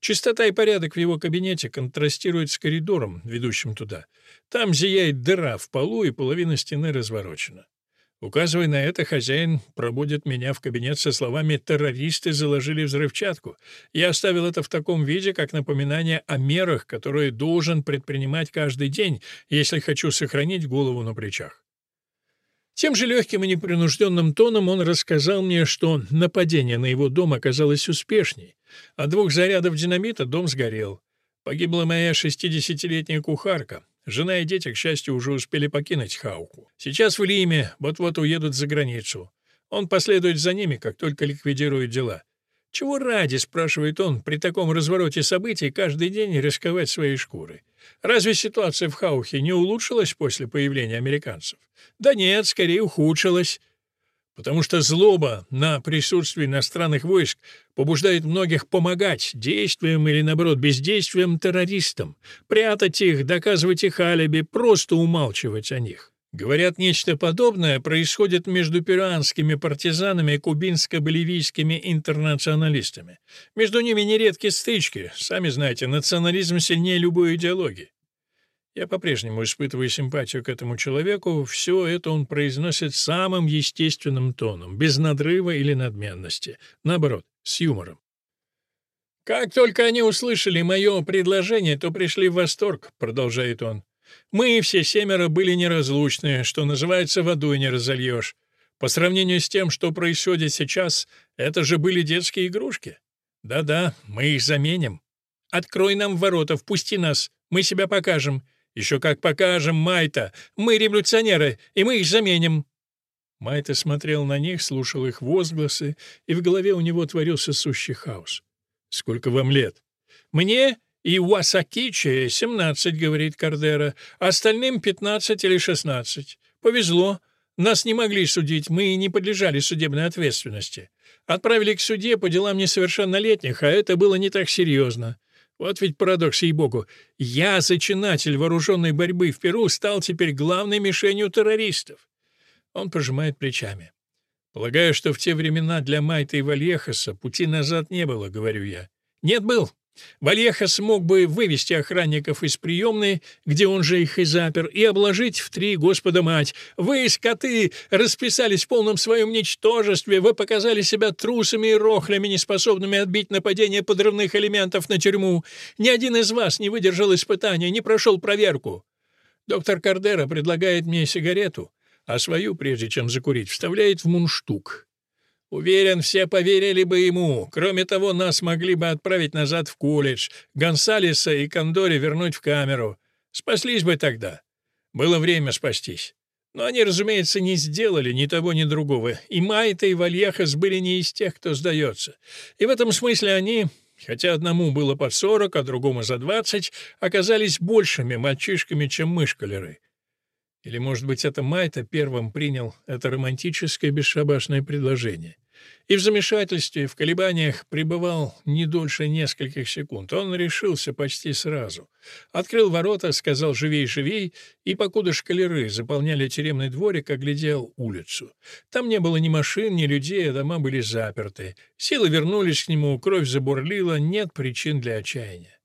Speaker 1: Чистота и порядок в его кабинете контрастируют с коридором, ведущим туда. Там зияет дыра в полу, и половина стены разворочена. Указывая на это, хозяин пробудет меня в кабинет со словами «террористы заложили взрывчатку». Я оставил это в таком виде, как напоминание о мерах, которые должен предпринимать каждый день, если хочу сохранить голову на плечах. Тем же легким и непринужденным тоном он рассказал мне, что нападение на его дом оказалось успешней. От двух зарядов динамита дом сгорел. Погибла моя шестидесятилетняя кухарка. Жена и дети, к счастью, уже успели покинуть Хауку. Сейчас в Лиме, вот-вот уедут за границу. Он последует за ними, как только ликвидирует дела. Чего ради, спрашивает он, при таком развороте событий каждый день рисковать своей шкурой? Разве ситуация в Хаухе не улучшилась после появления американцев? Да нет, скорее ухудшилась. Потому что злоба на присутствие иностранных войск побуждает многих помогать действием или, наоборот, бездействием террористам, прятать их, доказывать их алиби, просто умалчивать о них. Говорят, нечто подобное происходит между перуанскими партизанами и кубинско-боливийскими интернационалистами. Между ними нередки стычки. Сами знаете, национализм сильнее любой идеологии. Я по-прежнему испытываю симпатию к этому человеку, все это он произносит самым естественным тоном, без надрыва или надменности. Наоборот, с юмором. «Как только они услышали мое предложение, то пришли в восторг», — продолжает он. Мы все семеро были неразлучны, что называется, водой не разольешь. По сравнению с тем, что происходит сейчас, это же были детские игрушки. Да-да, мы их заменим. Открой нам ворота, впусти нас, мы себя покажем. Еще как покажем, Майта. Мы революционеры, и мы их заменим. Майта смотрел на них, слушал их возгласы, и в голове у него творился сущий хаос. «Сколько вам лет?» «Мне и Уасакичи 17, говорит Кардера, остальным 15 или 16. Повезло. Нас не могли судить, мы не подлежали судебной ответственности. Отправили к суде по делам несовершеннолетних, а это было не так серьезно. Вот ведь парадокс, ей-богу. Я, зачинатель вооруженной борьбы в Перу, стал теперь главной мишенью террористов. Он пожимает плечами. Полагаю, что в те времена для Майта и Вальехаса пути назад не было, говорю я. Нет, был. Вальеха смог бы вывести охранников из приемной, где он же их и запер, и обложить в три «Господа мать». Вы, скоты, расписались в полном своем ничтожестве, вы показали себя трусами и рохлями, неспособными отбить нападение подрывных элементов на тюрьму. Ни один из вас не выдержал испытания, не прошел проверку. Доктор Кардера предлагает мне сигарету, а свою, прежде чем закурить, вставляет в мунштук. Уверен, все поверили бы ему. Кроме того, нас могли бы отправить назад в колледж, Гонсалеса и Кондори вернуть в камеру. Спаслись бы тогда. Было время спастись. Но они, разумеется, не сделали ни того, ни другого, и Майта и Вальяхас были не из тех, кто сдается. И в этом смысле они, хотя одному было под сорок, а другому за двадцать, оказались большими мальчишками, чем мы, шкалеры. Или, может быть, это Майта первым принял это романтическое бесшабашное предложение. И в замешательстве, в колебаниях пребывал не дольше нескольких секунд. Он решился почти сразу. Открыл ворота, сказал «живей, живей», и, покуда шкалеры заполняли тюремный дворик, оглядел улицу. Там не было ни машин, ни людей, а дома были заперты. Силы вернулись к нему, кровь забурлила, нет причин для отчаяния.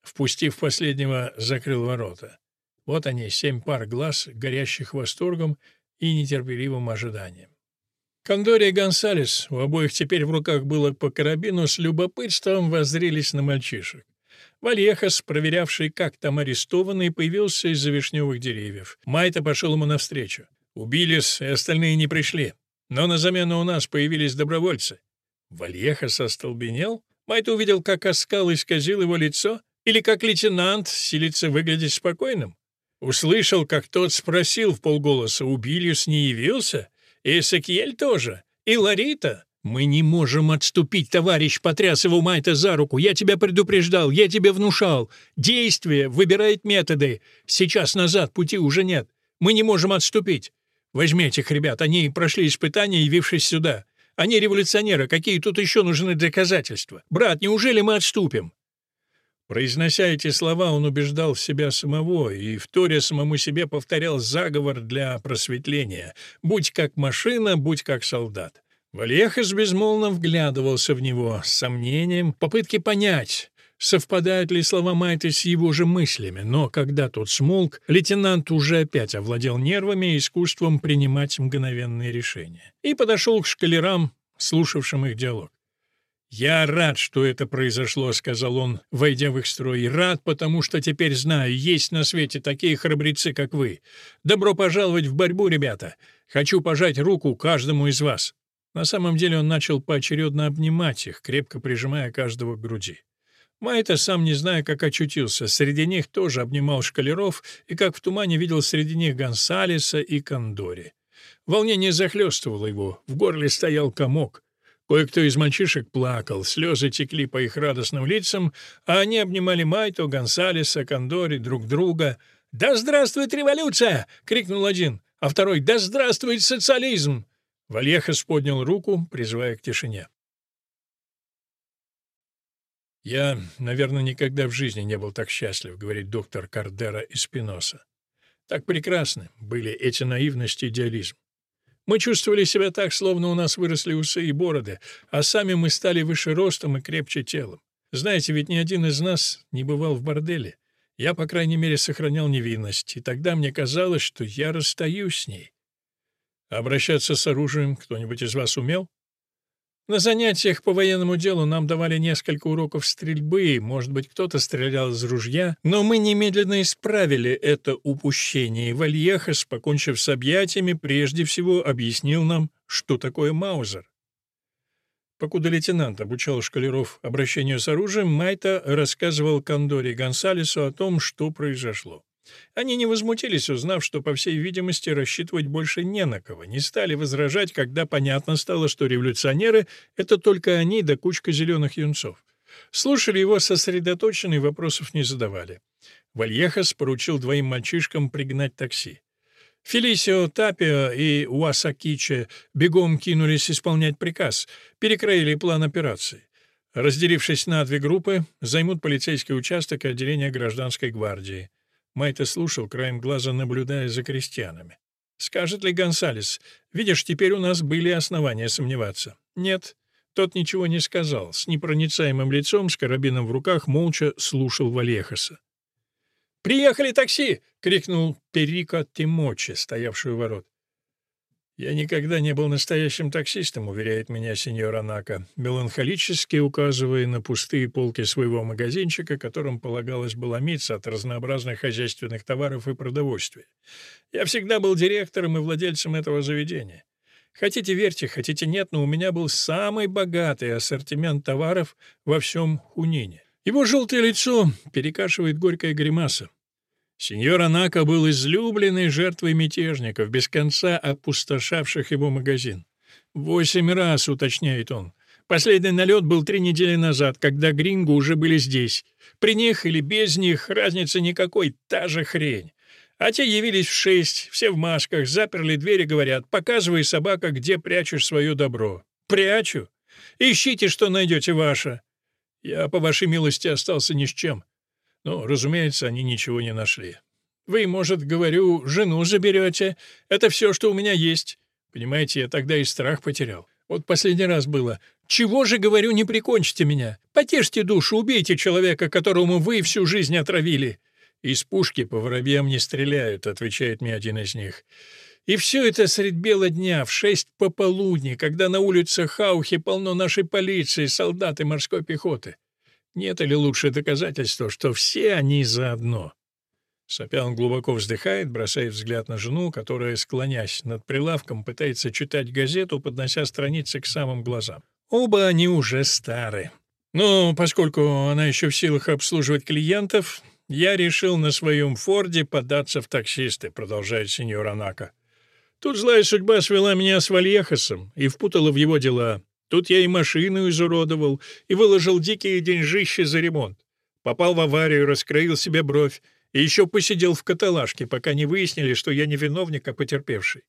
Speaker 1: Впустив последнего, закрыл ворота. Вот они, семь пар глаз, горящих восторгом и нетерпеливым ожиданием. Кондори и Гонсалес, у обоих теперь в руках было по карабину, с любопытством воззрелись на мальчишек. Вальехас, проверявший, как там арестованный, появился из-за вишневых деревьев. Майта пошел ему навстречу. Убились, и остальные не пришли. Но на замену у нас появились добровольцы. Вальехас остолбенел. Майта увидел, как оскал исказил его лицо, или как лейтенант силится выглядеть спокойным. Услышал, как тот спросил в полголоса, Убилиус не явился? И Сакиель тоже? И Ларита? «Мы не можем отступить, товарищ!» — потряс его Майта за руку. «Я тебя предупреждал, я тебе внушал. Действие выбирает методы. Сейчас назад пути уже нет. Мы не можем отступить. Возьми этих ребят, они прошли испытания, явившись сюда. Они революционеры, какие тут еще нужны доказательства? Брат, неужели мы отступим?» Произнося эти слова, он убеждал себя самого и, вторя самому себе, повторял заговор для просветления «Будь как машина, будь как солдат». Вальехас безмолвно вглядывался в него, с сомнением, попытки понять, совпадают ли слова Майты с его же мыслями, но когда тот смолк, лейтенант уже опять овладел нервами и искусством принимать мгновенные решения. И подошел к шкалерам, слушавшим их диалог. «Я рад, что это произошло», — сказал он, войдя в их строй. «Рад, потому что теперь знаю, есть на свете такие храбрецы, как вы. Добро пожаловать в борьбу, ребята. Хочу пожать руку каждому из вас». На самом деле он начал поочередно обнимать их, крепко прижимая каждого к груди. Майта, сам не зная, как очутился, среди них тоже обнимал шкалеров и, как в тумане, видел среди них Гонсалеса и Кондори. Волнение захлестывало его, в горле стоял комок — Кое-кто из мальчишек плакал, слезы текли по их радостным лицам, а они обнимали Майто, Гонсалеса, Кондори, друг друга. «Да здравствует революция!» — крикнул один, а второй «Да здравствует социализм!» Вальехас поднял руку, призывая к тишине. «Я, наверное, никогда в жизни не был так счастлив», — говорит доктор Кардера из Спиноса. «Так прекрасны были эти наивность и идеализм. Мы чувствовали себя так, словно у нас выросли усы и бороды, а сами мы стали выше ростом и крепче телом. Знаете, ведь ни один из нас не бывал в борделе. Я, по крайней мере, сохранял невинность, и тогда мне казалось, что я расстаюсь с ней. Обращаться с оружием кто-нибудь из вас умел? На занятиях по военному делу нам давали несколько уроков стрельбы, может быть, кто-то стрелял из ружья, но мы немедленно исправили это упущение, и Вальехас, покончив с объятиями, прежде всего объяснил нам, что такое Маузер. Покуда лейтенант обучал шкалеров обращению с оружием, Майта рассказывал Кондоре Гонсалесу о том, что произошло. Они не возмутились, узнав, что, по всей видимости, рассчитывать больше не на кого, не стали возражать, когда понятно стало, что революционеры — это только они да кучка зеленых юнцов. Слушали его сосредоточенно и вопросов не задавали. Вальехас поручил двоим мальчишкам пригнать такси. Фелисио Тапио и Уасакиче бегом кинулись исполнять приказ, перекроили план операции. Разделившись на две группы, займут полицейский участок и отделение гражданской гвардии. Майта слушал, краем глаза наблюдая за крестьянами. «Скажет ли Гонсалес, видишь, теперь у нас были основания сомневаться?» «Нет». Тот ничего не сказал, с непроницаемым лицом, с карабином в руках, молча слушал Валехаса. «Приехали такси!» — крикнул Перика Тимочи, стоявший у ворот. «Я никогда не был настоящим таксистом», — уверяет меня сеньор Анака, меланхолически указывая на пустые полки своего магазинчика, которым полагалось бы ломиться от разнообразных хозяйственных товаров и продовольствия. «Я всегда был директором и владельцем этого заведения. Хотите верьте, хотите нет, но у меня был самый богатый ассортимент товаров во всем Хунине. Его желтое лицо перекашивает горькая гримаса. Сеньор Анака был излюбленной жертвой мятежников, без конца опустошавших его магазин. Восемь раз, уточняет он. Последний налет был три недели назад, когда гринго уже были здесь. При них или без них разницы никакой, та же хрень. А те явились в шесть, все в масках, заперли двери, говорят, показывай, собака, где прячешь свое добро. Прячу? Ищите, что найдете ваше. Я, по вашей милости, остался ни с чем. Но, разумеется, они ничего не нашли. Вы, может, говорю, жену заберете. Это все, что у меня есть. Понимаете, я тогда и страх потерял. Вот последний раз было. Чего же, говорю, не прикончите меня? Потешьте душу, убейте человека, которому вы всю жизнь отравили. «Из пушки по воробьям не стреляют», — отвечает мне один из них. И все это средь бела дня, в шесть пополудни, когда на улицах Хаухи полно нашей полиции, солдат и морской пехоты. Нет ли лучше доказательства, что все они заодно? Сопя он глубоко вздыхает, бросает взгляд на жену, которая, склонясь над прилавком, пытается читать газету, поднося страницы к самым глазам. Оба они уже стары. Но поскольку она еще в силах обслуживать клиентов, «Я решил на своем Форде податься в таксисты», — продолжает сеньор Анака. «Тут злая судьба свела меня с Вальехосом и впутала в его дела. Тут я и машину изуродовал, и выложил дикие деньжища за ремонт. Попал в аварию, раскроил себе бровь, и еще посидел в каталажке, пока не выяснили, что я не виновник, а потерпевший.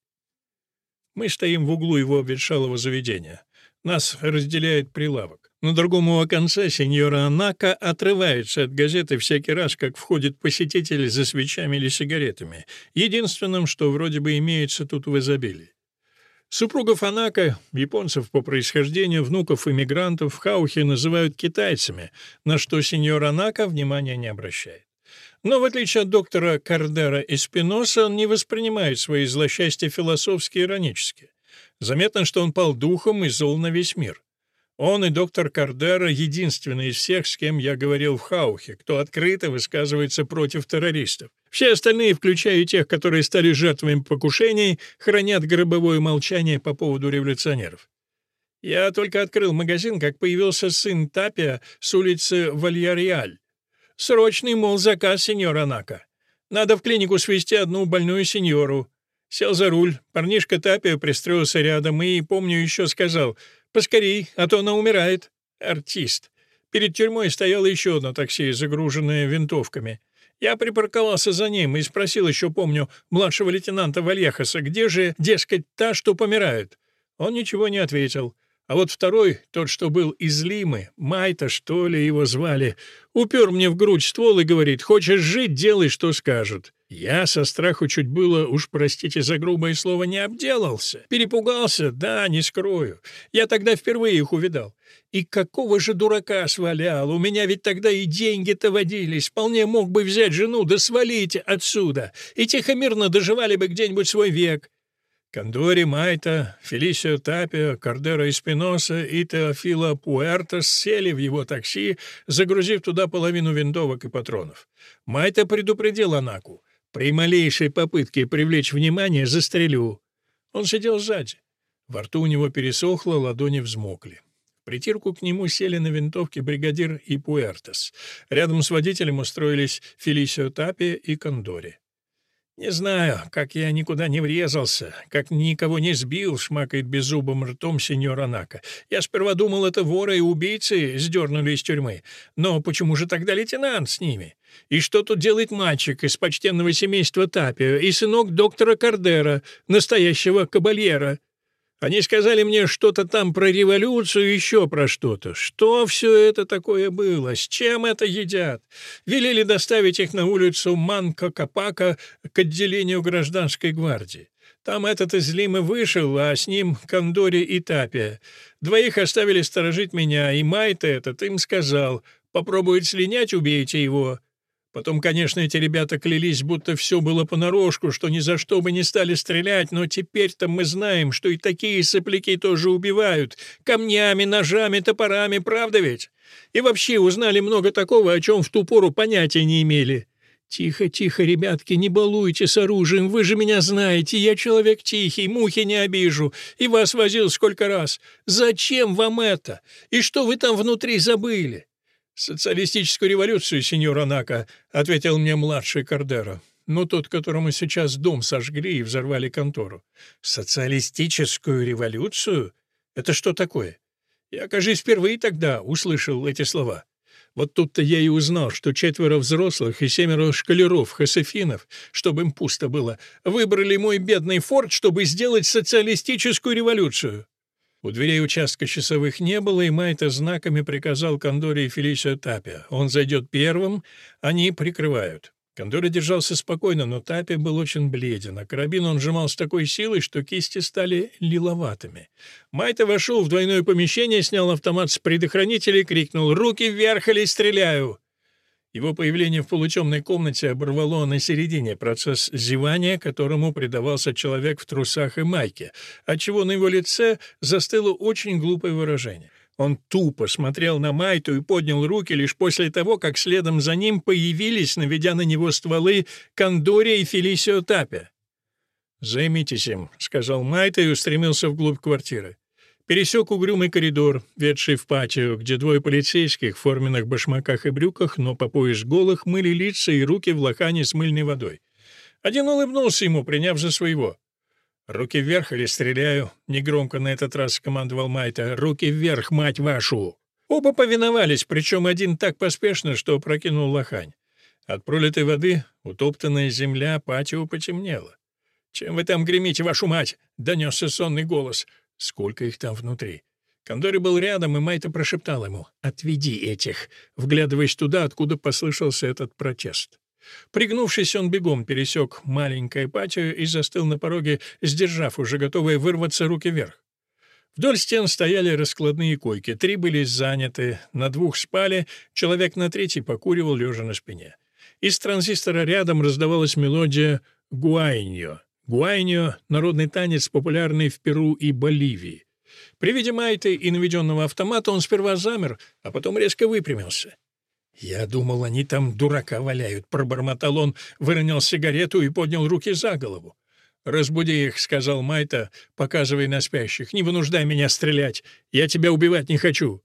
Speaker 1: Мы стоим в углу его обветшалого заведения. Нас разделяет прилавок. На другом его конце сеньора Анака отрывается от газеты всякий раз, как входит посетитель за свечами или сигаретами, единственным, что вроде бы имеется тут в изобилии. Супругов Анака, японцев по происхождению, внуков иммигрантов, в Хаухе называют китайцами, на что сеньор Анака внимания не обращает. Но в отличие от доктора Кардера и Спиноса, он не воспринимает свои злосчастья философски и иронически. Заметно, что он пал духом и зол на весь мир. Он и доктор Кардера — единственные из всех, с кем я говорил в Хаухе, кто открыто высказывается против террористов. Все остальные, включая тех, которые стали жертвами покушений, хранят гробовое молчание по поводу революционеров. Я только открыл магазин, как появился сын Тапия с улицы Вальяриаль. Срочный, мол, заказ сеньора Нака. Надо в клинику свести одну больную сеньору. Сел за руль, парнишка Тапия пристроился рядом и, помню, еще сказал — Поскорей, а то она умирает. Артист. Перед тюрьмой стояло еще одно такси, загруженное винтовками. Я припарковался за ним и спросил еще, помню, младшего лейтенанта Вальяхаса, где же, дескать, та, что помирает. Он ничего не ответил. А вот второй, тот, что был из Лимы, Майта, что ли, его звали, упер мне в грудь ствол и говорит, «Хочешь жить, делай, что скажут». Я со страху чуть было, уж простите за грубое слово, не обделался. Перепугался, да, не скрою. Я тогда впервые их увидал. И какого же дурака свалял? У меня ведь тогда и деньги-то водились. Вполне мог бы взять жену, да свалить отсюда. И тихо-мирно доживали бы где-нибудь свой век. Кондори Майта, Фелисио Тапио, Кардера Испиноса и Теофила Пуэртос сели в его такси, загрузив туда половину винтовок и патронов. Майта предупредил Анаку. При малейшей попытке привлечь внимание застрелю. Он сидел сзади. Во рту у него пересохло, ладони взмокли. Притирку к нему сели на винтовке бригадир и Пуэртос. Рядом с водителем устроились Фелисио Тапи и Кондори. «Не знаю, как я никуда не врезался, как никого не сбил», — шмакает беззубым ртом сеньор Анака. «Я сперва думал, это воры и убийцы сдернули из тюрьмы. Но почему же тогда лейтенант с ними? И что тут делает мальчик из почтенного семейства Тапио и сынок доктора Кардера, настоящего кабальера?» Они сказали мне что-то там про революцию еще про что-то. Что все это такое было? С чем это едят? Велели доставить их на улицу Манка-Капака к отделению гражданской гвардии. Там этот из Лимы вышел, а с ним Кондори и Тапия. Двоих оставили сторожить меня, и Майта этот им сказал, «Попробует слинять, убейте его». Потом, конечно, эти ребята клялись, будто все было понарошку, что ни за что бы не стали стрелять, но теперь-то мы знаем, что и такие сопляки тоже убивают. Камнями, ножами, топорами, правда ведь? И вообще узнали много такого, о чем в ту пору понятия не имели. «Тихо, тихо, ребятки, не балуйте с оружием, вы же меня знаете, я человек тихий, мухи не обижу, и вас возил сколько раз. Зачем вам это? И что вы там внутри забыли? «Социалистическую революцию, сеньор Анака», — ответил мне младший Кардеро. «Ну, тот, которому сейчас дом сожгли и взорвали контору». «Социалистическую революцию? Это что такое?» Я, кажется, впервые тогда услышал эти слова. Вот тут-то я и узнал, что четверо взрослых и семеро шкалеров, хасефинов, чтобы им пусто было, выбрали мой бедный форт, чтобы сделать социалистическую революцию. У дверей участка часовых не было, и Майта знаками приказал Кондоре и Фелисию Тапе. Он зайдет первым, они прикрывают. Кондора держался спокойно, но Тапе был очень бледен, а карабин он сжимал с такой силой, что кисти стали лиловатыми. Майта вошел в двойное помещение, снял автомат с предохранителя и крикнул «Руки вверх или стреляю!» Его появление в полутемной комнате оборвало на середине процесс зевания, которому предавался человек в трусах и майке, отчего на его лице застыло очень глупое выражение. Он тупо смотрел на Майту и поднял руки лишь после того, как следом за ним появились, наведя на него стволы, Кондория и Фелисио Тапя. «Займитесь им», — сказал Майта и устремился вглубь квартиры пересек угрюмый коридор, ведший в патио, где двое полицейских в форменных башмаках и брюках, но по пояс голых, мыли лица и руки в лохане с мыльной водой. Один улыбнулся ему, приняв за своего. «Руки вверх или стреляю?» — негромко на этот раз скомандовал Майта. «Руки вверх, мать вашу!» Оба повиновались, причем один так поспешно, что прокинул лохань. От пролитой воды утоптанная земля патио потемнела. «Чем вы там гремите, вашу мать?» — донесся сонный голос. Сколько их там внутри? Кондори был рядом, и Майта прошептал ему «Отведи этих», вглядываясь туда, откуда послышался этот протест. Пригнувшись, он бегом пересек маленькое патио и застыл на пороге, сдержав уже готовые вырваться руки вверх. Вдоль стен стояли раскладные койки, три были заняты, на двух спали, человек на третий покуривал, лежа на спине. Из транзистора рядом раздавалась мелодия «Гуайньо», Гуайньо — народный танец, популярный в Перу и Боливии. При виде Майты и наведенного автомата он сперва замер, а потом резко выпрямился. «Я думал, они там дурака валяют», — пробормотал он, выронил сигарету и поднял руки за голову. «Разбуди их», — сказал Майта, показывая на спящих. «Не вынуждай меня стрелять. Я тебя убивать не хочу».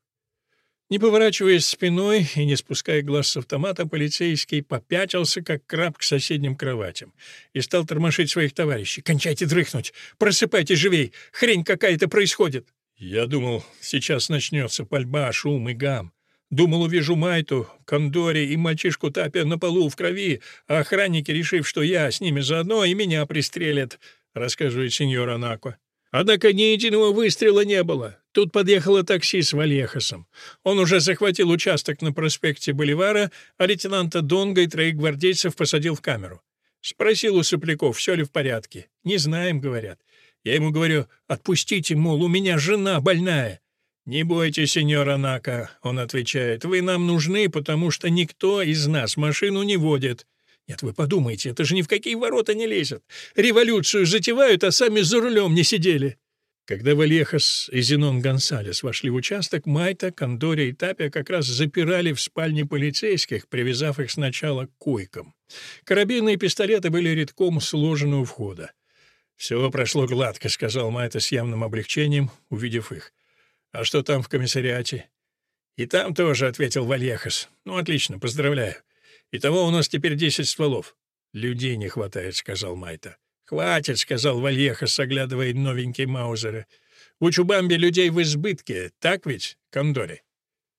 Speaker 1: Не поворачиваясь спиной и не спуская глаз с автомата, полицейский попятился, как краб, к соседним кроватям и стал тормошить своих товарищей. «Кончайте дрыхнуть! Просыпайтесь живей! Хрень какая-то происходит!» Я думал, сейчас начнется пальба, шум и гам. Думал, увижу Майту, Кондори и мальчишку Тапия на полу в крови, а охранники, решив, что я с ними заодно, и меня пристрелят, — рассказывает сеньор Анако. Однако ни единого выстрела не было. Тут подъехало такси с Вальехосом. Он уже захватил участок на проспекте Боливара, а лейтенанта Донга и троих гвардейцев посадил в камеру. Спросил у сопляков, все ли в порядке. «Не знаем», — говорят. Я ему говорю, «Отпустите, мол, у меня жена больная». «Не бойтесь, сеньор Анака», — он отвечает, «вы нам нужны, потому что никто из нас машину не водит». Нет, вы подумайте, это же ни в какие ворота не лезет. Революцию затевают, а сами за рулем не сидели. Когда Вальехас и Зенон Гонсалес вошли в участок, Майта, Кондори и Тапия как раз запирали в спальне полицейских, привязав их сначала к койкам. Карабины и пистолеты были редком сложены у входа. «Все прошло гладко», — сказал Майта с явным облегчением, увидев их. «А что там в комиссариате?» «И там тоже», — ответил Вальехас. «Ну, отлично, поздравляю. Итого у нас теперь десять стволов. Людей не хватает, сказал Майта. Хватит, сказал Вальехас, оглядывая новенькие маузеры. В Учубамбе людей в избытке, так ведь, Кондори?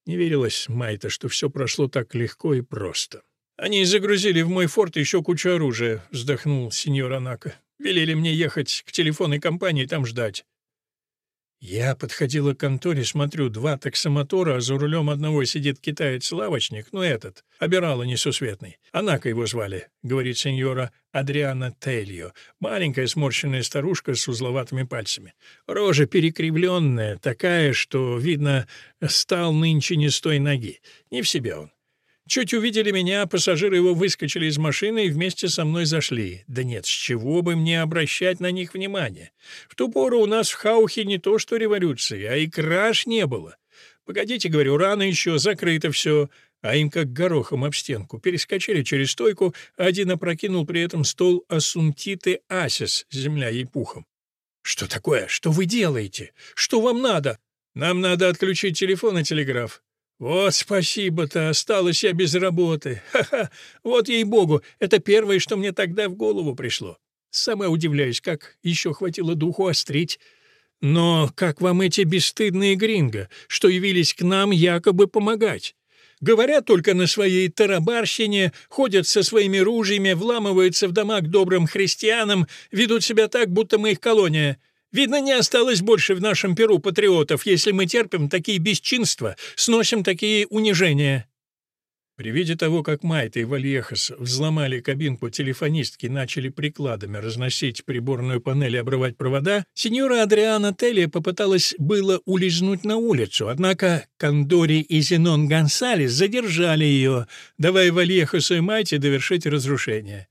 Speaker 1: Не верилось Майта, что все прошло так легко и просто. «Они загрузили в мой форт еще кучу оружия», — вздохнул сеньор Анака. «Велели мне ехать к телефонной компании там ждать. Я подходила к конторе, смотрю, два таксомотора, а за рулем одного сидит китаец-лавочник, ну этот, обирала несусветный. Анака его звали, говорит сеньора Адриана Тельо, маленькая сморщенная старушка с узловатыми пальцами. Рожа перекривленная, такая, что, видно, стал нынче не с той ноги. Не в себе он. Чуть увидели меня, пассажиры его выскочили из машины и вместе со мной зашли. Да нет, с чего бы мне обращать на них внимание? В ту пору у нас в Хаухе не то что революции, а и краж не было. Погодите, говорю, рано еще, закрыто все. А им как горохом об стенку. Перескочили через стойку, один опрокинул при этом стол асунтиты асис, земля ей пухом. «Что такое? Что вы делаете? Что вам надо?» «Нам надо отключить телефон и телеграф. Вот спасибо-то, осталась я без работы. Ха-ха, вот ей-богу, это первое, что мне тогда в голову пришло. Сама удивляюсь, как еще хватило духу острить. Но как вам эти бесстыдные гринго, что явились к нам якобы помогать? Говорят только на своей тарабарщине, ходят со своими ружьями, вламываются в дома к добрым христианам, ведут себя так, будто мы их колония. Видно, не осталось больше в нашем Перу патриотов, если мы терпим такие бесчинства, сносим такие унижения». При виде того, как Майта и Вальехас взломали кабинку телефонистки и начали прикладами разносить приборную панель и обрывать провода, сеньора Адриана Телли попыталась было улизнуть на улицу, однако Кондори и Зенон Гонсалес задержали ее, давая Вальехасу и Майте довершить разрушение.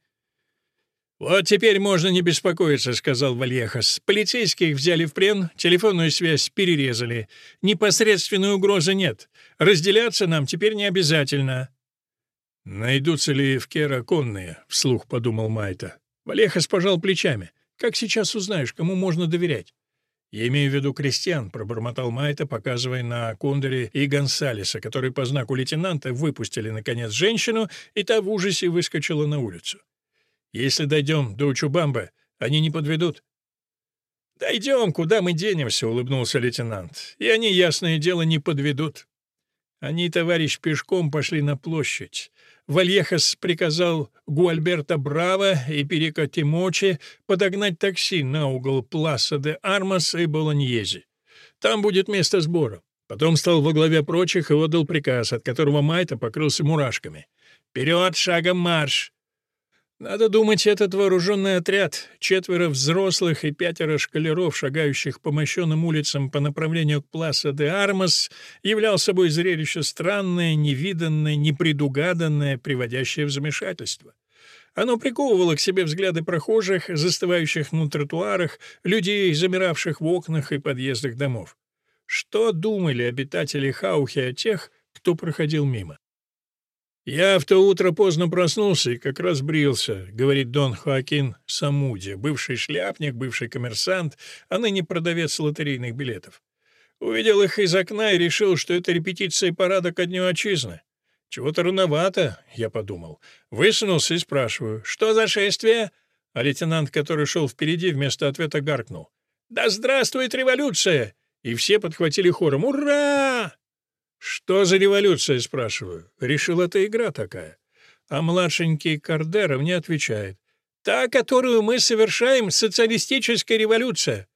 Speaker 1: «Вот теперь можно не беспокоиться», — сказал Вальехас. «Полицейских взяли в плен, телефонную связь перерезали. Непосредственной угрозы нет. Разделяться нам теперь не обязательно». «Найдутся ли в Кера конные?» — вслух подумал Майта. Вальехас пожал плечами. «Как сейчас узнаешь, кому можно доверять?» «Я имею в виду крестьян», — пробормотал Майта, показывая на Кондоре и Гонсалеса, которые по знаку лейтенанта выпустили, наконец, женщину, и та в ужасе выскочила на улицу. Если дойдем до Учубамба, они не подведут». «Дойдем, куда мы денемся», — улыбнулся лейтенант. «И они, ясное дело, не подведут». Они, товарищ, пешком пошли на площадь. Вальехас приказал Гуальберто Браво и Перико Тимочи подогнать такси на угол Пласа де Армас и Болоньези. Там будет место сбора. Потом стал во главе прочих и отдал приказ, от которого Майта покрылся мурашками. «Вперед, шагом марш! Надо думать, этот вооруженный отряд, четверо взрослых и пятеро шкалеров, шагающих по мощенным улицам по направлению к Пласа де Армас, являл собой зрелище странное, невиданное, непредугаданное, приводящее в замешательство. Оно приковывало к себе взгляды прохожих, застывающих на тротуарах, людей, замиравших в окнах и подъездах домов. Что думали обитатели Хаухи о тех, кто проходил мимо? «Я в то утро поздно проснулся и как раз брился», — говорит Дон Хоакин Самуди, бывший шляпник, бывший коммерсант, а ныне продавец лотерейных билетов. Увидел их из окна и решил, что это репетиция парада ко Дню Отчизны. «Чего-то рановато», — я подумал. Высунулся и спрашиваю, «Что за шествие?» А лейтенант, который шел впереди, вместо ответа гаркнул. «Да здравствует революция!» И все подхватили хором «Ура!» «Что за революция?» — спрашиваю. «Решил, это игра такая». А младшенький Кардера мне отвечает. «Та, которую мы совершаем, социалистическая революция».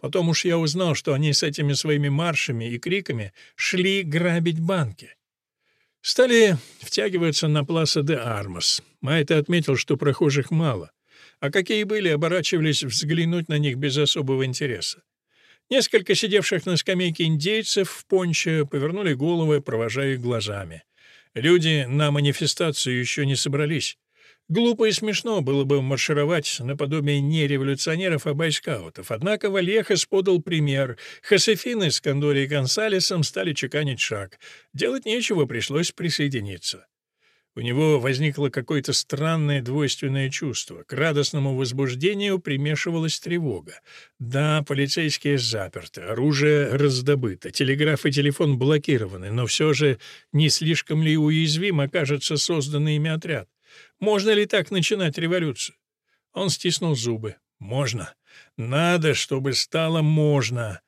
Speaker 1: Потом уж я узнал, что они с этими своими маршами и криками шли грабить банки. Стали втягиваться на Пласа де Армас. Майта отметил, что прохожих мало. А какие были, оборачивались взглянуть на них без особого интереса. Несколько сидевших на скамейке индейцев в понче повернули головы, провожая их глазами. Люди на манифестацию еще не собрались. Глупо и смешно было бы маршировать наподобие не революционеров, а байскаутов. Однако Вальехас подал пример. Хосефины с Кондори и Гонсалесом стали чеканить шаг. Делать нечего, пришлось присоединиться. У него возникло какое-то странное двойственное чувство. К радостному возбуждению примешивалась тревога. Да, полицейские заперты, оружие раздобыто, телеграф и телефон блокированы, но все же не слишком ли уязвим окажется созданный ими отряд? Можно ли так начинать революцию? Он стиснул зубы. Можно. Надо, чтобы стало можно.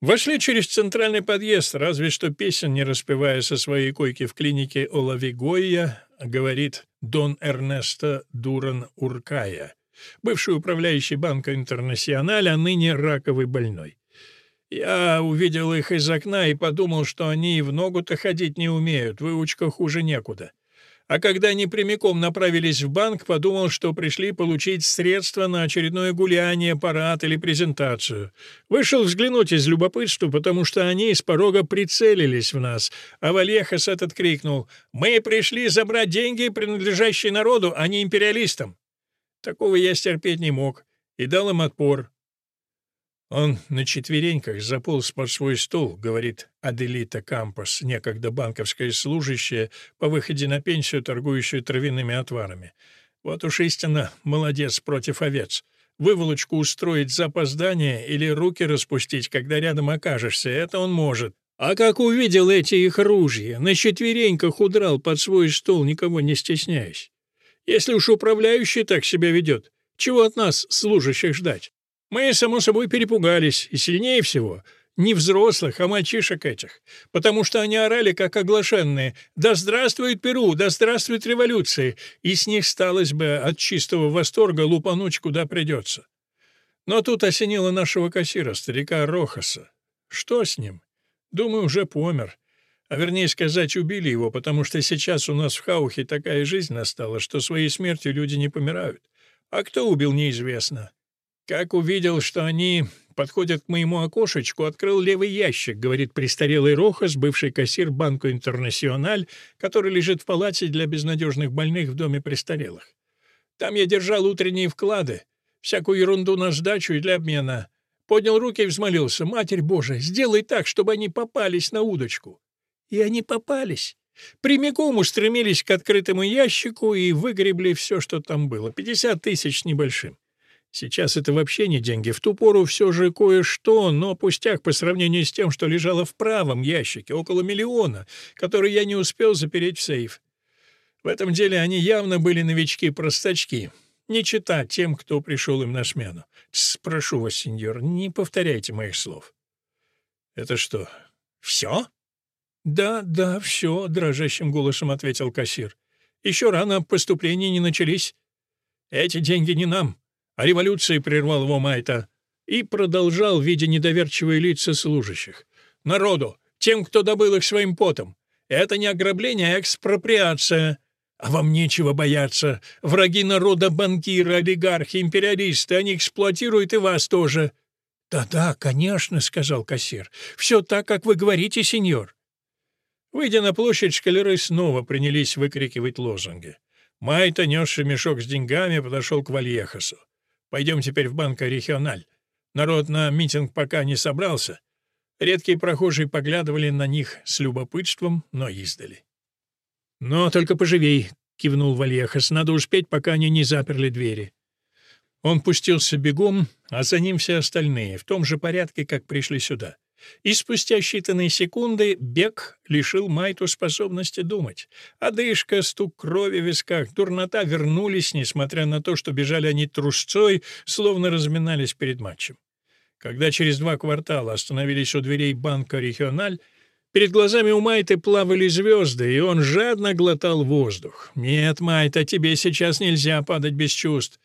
Speaker 1: Вошли через центральный подъезд, разве что песен не распевая со своей койки в клинике Олавигойя, говорит Дон Эрнесто Дуран Уркая, бывший управляющий банка «Интернациональ», а ныне раковый больной. Я увидел их из окна и подумал, что они и в ногу-то ходить не умеют, выучка хуже некуда. А когда они прямиком направились в банк, подумал, что пришли получить средства на очередное гуляние, парад или презентацию. Вышел взглянуть из любопытства, потому что они с порога прицелились в нас, а Вальехас этот крикнул «Мы пришли забрать деньги, принадлежащие народу, а не империалистам». Такого я стерпеть не мог и дал им отпор. Он на четвереньках заполз под свой стол, говорит Аделита Кампос, некогда банковская служащая, по выходе на пенсию, торгующая травяными отварами. Вот уж истинно молодец против овец. Выволочку устроить за опоздание или руки распустить, когда рядом окажешься, это он может. А как увидел эти их ружья, на четвереньках удрал под свой стол, никого не стесняясь. Если уж управляющий так себя ведет, чего от нас, служащих, ждать? Мы, само собой, перепугались, и сильнее всего — не взрослых, а мальчишек этих, потому что они орали, как оглашенные «Да здравствует Перу! Да здравствует революция!» и с них сталось бы от чистого восторга лупануть куда придется. Но тут осенило нашего кассира, старика Рохаса. Что с ним? Думаю, уже помер. А вернее сказать, убили его, потому что сейчас у нас в Хаухе такая жизнь настала, что своей смертью люди не помирают. А кто убил, неизвестно. Как увидел, что они подходят к моему окошечку, открыл левый ящик, говорит престарелый Рохас, бывший кассир Банку Интернациональ, который лежит в палате для безнадежных больных в доме престарелых. Там я держал утренние вклады, всякую ерунду на сдачу и для обмена. Поднял руки и взмолился. «Матерь Божия, сделай так, чтобы они попались на удочку». И они попались. Прямиком устремились к открытому ящику и выгребли все, что там было. Пятьдесят тысяч небольшим. Сейчас это вообще не деньги. В ту пору все же кое-что, но пустяк по сравнению с тем, что лежало в правом ящике, около миллиона, который я не успел запереть в сейф. В этом деле они явно были новички-простачки. Не чита тем, кто пришел им на смену. Спрошу вас, сеньор, не повторяйте моих слов. Это что, все? Да, да, все, дрожащим голосом ответил кассир. Еще рано поступления не начались. Эти деньги не нам. А революции прервал его Майта и продолжал, видя недоверчивые лица служащих. «Народу! Тем, кто добыл их своим потом! Это не ограбление, а экспроприация!» А вам нечего бояться. Враги народа — банкиры, олигархи, империалисты. Они эксплуатируют и вас тоже». «Да-да, конечно», — сказал кассир. «Все так, как вы говорите, сеньор». Выйдя на площадь, шкалеры снова принялись выкрикивать лозунги. Майта, несший мешок с деньгами, подошел к Вальехасу. Пойдем теперь в банк «Региональ». Народ на митинг пока не собрался. Редкие прохожие поглядывали на них с любопытством, но издали. «Но только поживей», — кивнул Вальехас, — «надо успеть, пока они не заперли двери». Он пустился бегом, а за ним все остальные, в том же порядке, как пришли сюда. И спустя считанные секунды бег лишил Майту способности думать. Одышка, стук крови в висках, дурнота вернулись, несмотря на то, что бежали они трусцой, словно разминались перед матчем. Когда через два квартала остановились у дверей банка «Региональ», перед глазами у Майты плавали звезды, и он жадно глотал воздух. «Нет, Майта, тебе сейчас нельзя падать без чувств.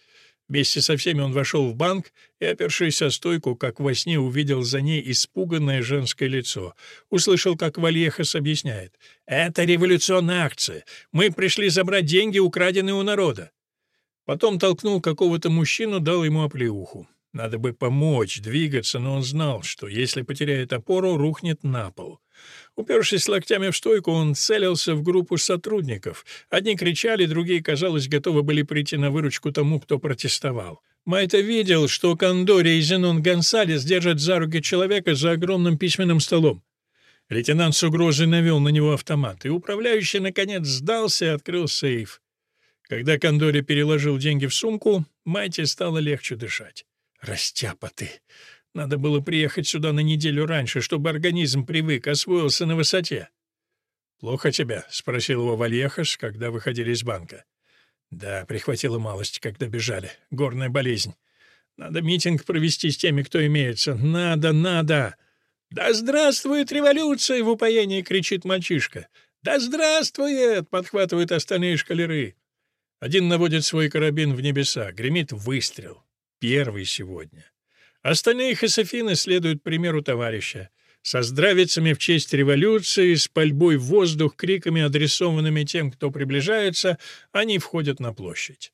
Speaker 1: Вместе со всеми он вошел в банк и, опершись о стойку, как во сне увидел за ней испуганное женское лицо. Услышал, как Вальехас объясняет. «Это революционная акция. Мы пришли забрать деньги, украденные у народа». Потом толкнул какого-то мужчину, дал ему оплеуху. Надо бы помочь, двигаться, но он знал, что если потеряет опору, рухнет на пол. Упершись локтями в стойку, он целился в группу сотрудников. Одни кричали, другие, казалось, готовы были прийти на выручку тому, кто протестовал. Майта видел, что Кондори и Зенон Гонсалес держат за руки человека за огромным письменным столом. Лейтенант с угрозой навел на него автомат, и управляющий, наконец, сдался и открыл сейф. Когда Кондори переложил деньги в сумку, Майте стало легче дышать. «Растяпа ты! Надо было приехать сюда на неделю раньше, чтобы организм привык, освоился на высоте. «Плохо тебя?» — спросил его Вальехаш, когда выходили из банка. «Да, прихватила малость, когда бежали. Горная болезнь. Надо митинг провести с теми, кто имеется. Надо, надо!» «Да здравствует революция!» — в упоении кричит мальчишка. «Да здравствует!» — подхватывают остальные шкалеры. Один наводит свой карабин в небеса, гремит выстрел. Первый сегодня. Остальные хасафины следуют примеру товарища. Со здравицами в честь революции, с пальбой в воздух, криками, адресованными тем, кто приближается, они входят на площадь.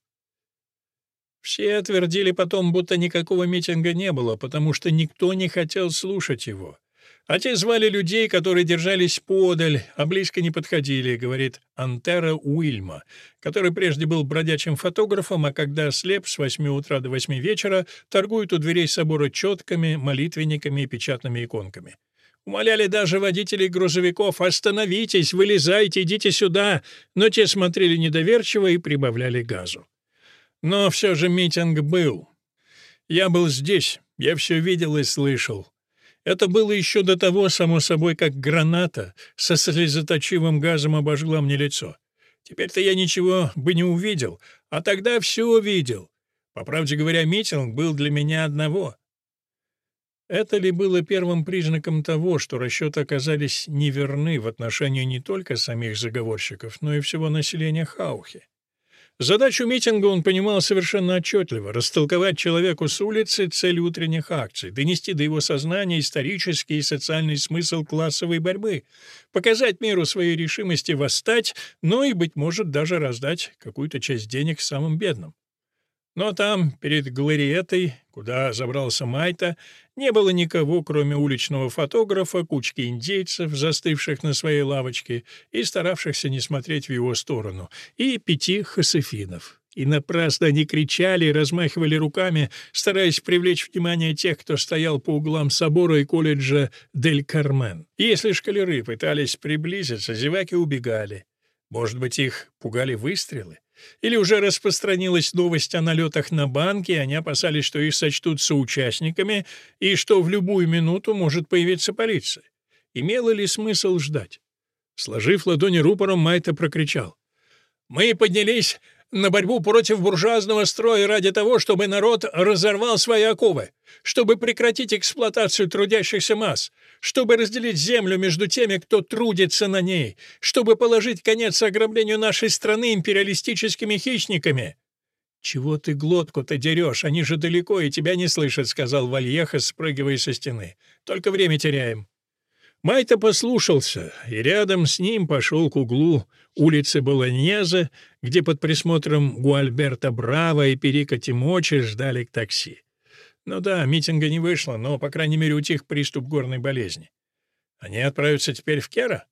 Speaker 1: Все отвердили потом, будто никакого митинга не было, потому что никто не хотел слушать его. А те звали людей, которые держались подаль, а близко не подходили, говорит Антера Уильма, который прежде был бродячим фотографом, а когда слеп с 8 утра до 8 вечера, торгует у дверей собора четками, молитвенниками и печатными иконками. Умоляли даже водителей грузовиков «Остановитесь, вылезайте, идите сюда», но те смотрели недоверчиво и прибавляли газу. Но все же митинг был. Я был здесь, я все видел и слышал. Это было еще до того, само собой, как граната со слезоточивым газом обожгла мне лицо. Теперь-то я ничего бы не увидел, а тогда все увидел. По правде говоря, митинг был для меня одного. Это ли было первым признаком того, что расчеты оказались неверны в отношении не только самих заговорщиков, но и всего населения Хаухи? Задачу митинга он понимал совершенно отчетливо — растолковать человеку с улицы цель утренних акций, донести до его сознания исторический и социальный смысл классовой борьбы, показать миру своей решимости восстать, но и, быть может, даже раздать какую-то часть денег самым бедным. Но там, перед Глориетой, куда забрался Майта, не было никого, кроме уличного фотографа, кучки индейцев, застывших на своей лавочке и старавшихся не смотреть в его сторону, и пяти хасефинов. И напрасно они кричали и размахивали руками, стараясь привлечь внимание тех, кто стоял по углам собора и колледжа Дель Кармен. И если шкалеры пытались приблизиться, зеваки убегали. Может быть, их пугали выстрелы? Или уже распространилась новость о налетах на банки, и они опасались, что их сочтут соучастниками, и что в любую минуту может появиться полиция. Имело ли смысл ждать? Сложив ладони рупором, Майта прокричал. «Мы поднялись на борьбу против буржуазного строя ради того, чтобы народ разорвал свои оковы, чтобы прекратить эксплуатацию трудящихся масс, чтобы разделить землю между теми, кто трудится на ней, чтобы положить конец ограблению нашей страны империалистическими хищниками». «Чего ты глотку-то дерешь? Они же далеко и тебя не слышат», — сказал Вальеха, спрыгивая со стены. «Только время теряем». Майта послушался, и рядом с ним пошел к углу улицы Болоньеза, где под присмотром Гуальберта Браво и Перика Тимочи ждали такси. Ну да, митинга не вышло, но, по крайней мере, утих приступ горной болезни. Они отправятся теперь в Кера?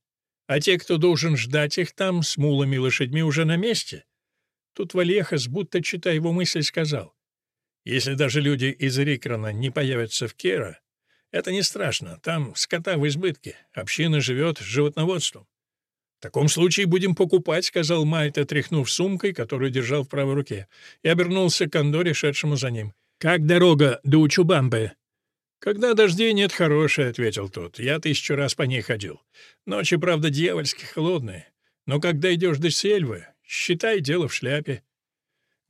Speaker 1: А те, кто должен ждать их там, с мулами и лошадьми, уже на месте? Тут Вальехас, будто читая его мысль, сказал, «Если даже люди из Рикрона не появятся в Кера, это не страшно, там скота в избытке, община живет животноводством. «В таком случае будем покупать», — сказал Майт, отряхнув сумкой, которую держал в правой руке, и обернулся к Кондоре, шедшему за ним. «Как дорога до Учубамбы?» «Когда дождей нет, хорошая», — ответил тот. «Я тысячу раз по ней ходил. Ночи, правда, дьявольски холодные. Но когда идешь до Сельвы, считай дело в шляпе.